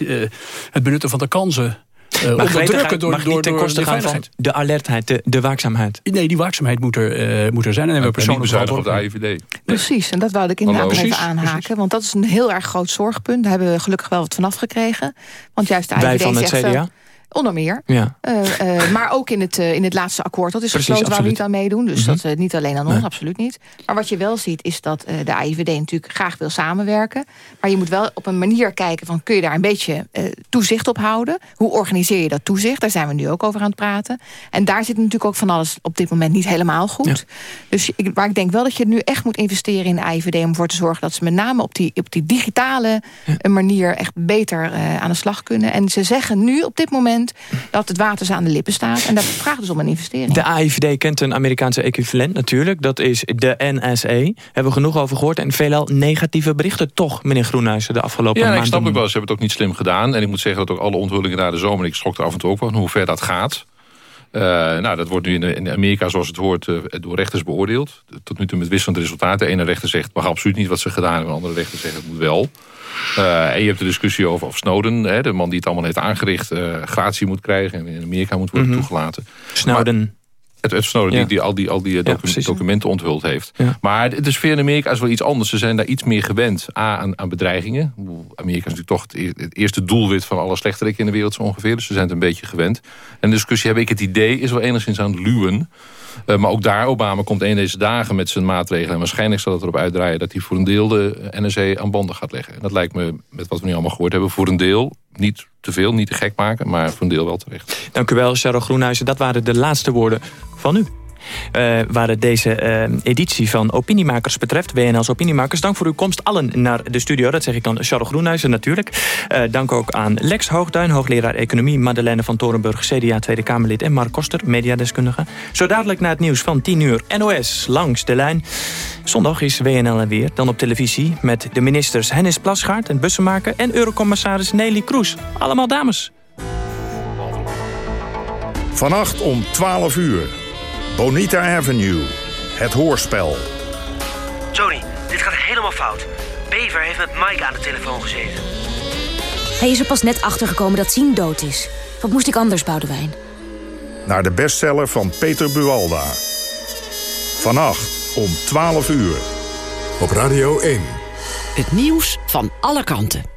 het benutten van de kansen uh, onderdrukken door, mag door, niet ten koste door gaan van de alertheid, de, de waakzaamheid. Nee, die waakzaamheid moet er, uh, moet er zijn. En, en hebben we persoonlijk op de AIVD. Precies, en dat wilde ik inderdaad even aanhaken. Precies. Want dat is een heel erg groot zorgpunt. Daar hebben we gelukkig wel wat vanaf gekregen. Want juist de AIVD Wij van het zegt... CDA? Onder meer. Ja. Uh, uh, maar ook in het, uh, in het laatste akkoord. Dat is Precies, gesloten waar we niet aan meedoen. Dus Mhm. dat niet alleen aan ons, Nee. absoluut niet. Maar wat je wel ziet is dat de AIVD natuurlijk graag wil samenwerken. Maar je moet wel op een manier kijken van kun je daar een beetje toezicht op houden. Hoe organiseer je dat toezicht? Daar zijn we nu ook over aan het praten. En daar zit natuurlijk ook van alles op dit moment niet helemaal goed. Dus ik, maar ik denk wel dat je nu echt moet investeren in de AIVD... om ervoor te zorgen dat ze met name op die, op die digitale eh, manier... echt beter aan de slag kunnen. En ze zeggen nu op dit moment dat het water ze aan de lippen staat. En dat vraagt dus om een investering. De AIVD kent een Amerikaanse equivalent natuurlijk. Dat is de NSA. Hebben we genoeg over gehoord. En veelal negatieve berichten toch, meneer Groenhuizen, de afgelopen Ja, maanden. ik snap ook wel. Ze hebben het ook niet slim gedaan. En ik moet zeggen dat ook alle onthullingen na de zomer... ik schrok er af en toe ook wel van hoe ver dat gaat. Uh, nou, dat wordt nu in, Amerika, zoals het hoort, uh, door rechters beoordeeld. Tot nu toe met wisselende resultaten. De ene rechter zegt, mag absoluut niet wat ze gedaan hebben. De andere rechter zegt, het moet wel. Uh, en je hebt de discussie over of Snowden, hè, de man die het allemaal heeft aangericht... gratie moet krijgen en in Amerika moet worden Mhm. toegelaten. Snowden. Maar, het, het Snowden Ja. die, die al die, al die docu- precies. documenten onthuld heeft. Ja. Maar de sfeer in Amerika is wel iets anders. Ze zijn daar iets meer gewend A, aan, aan bedreigingen. Amerika is natuurlijk toch het, het eerste doelwit van alle slechterikken in de wereld zo ongeveer. Dus ze zijn het een beetje gewend. En de discussie, heb ik het idee, is wel enigszins aan het luwen. Uh, maar ook daar, Obama komt een deze dagen met zijn maatregelen. En waarschijnlijk zal het erop uitdraaien dat hij voor een deel de NSA aan banden gaat leggen. En dat lijkt me, met wat we nu allemaal gehoord hebben, voor een deel niet te veel, niet te gek maken, maar voor een deel wel terecht. Dank u wel, Charles Groenhuizen. Dat waren de laatste woorden van u. Uh, waar het deze uh, editie van Opiniemakers betreft. WNL's Opiniemakers. Dank voor uw komst allen naar de studio. Dat zeg ik dan Charles Groenhuizen natuurlijk. Uh, dank ook aan Lex Hoogduin, hoogleraar Economie. Madeleine van Torenburg, CDA Tweede Kamerlid. En Mark Koster, mediadeskundige. Zo dadelijk na het nieuws van 10 uur. NOS langs de lijn. Zondag is WNL er weer. Dan op televisie met de ministers Hennis Plasgaard en Bussemaker. En Eurocommissaris Nelly Kroes. Allemaal dames. Vannacht om 12 uur. Bonita Avenue. Het hoorspel. Tony, dit gaat helemaal fout. Bever heeft met Mike aan de telefoon gezeten. Hij is er pas net achtergekomen dat Sien dood is. Wat moest ik anders, Boudewijn? Naar de bestseller van Peter Bualda. Vannacht om 12 uur. Op Radio 1. Het nieuws van alle kanten.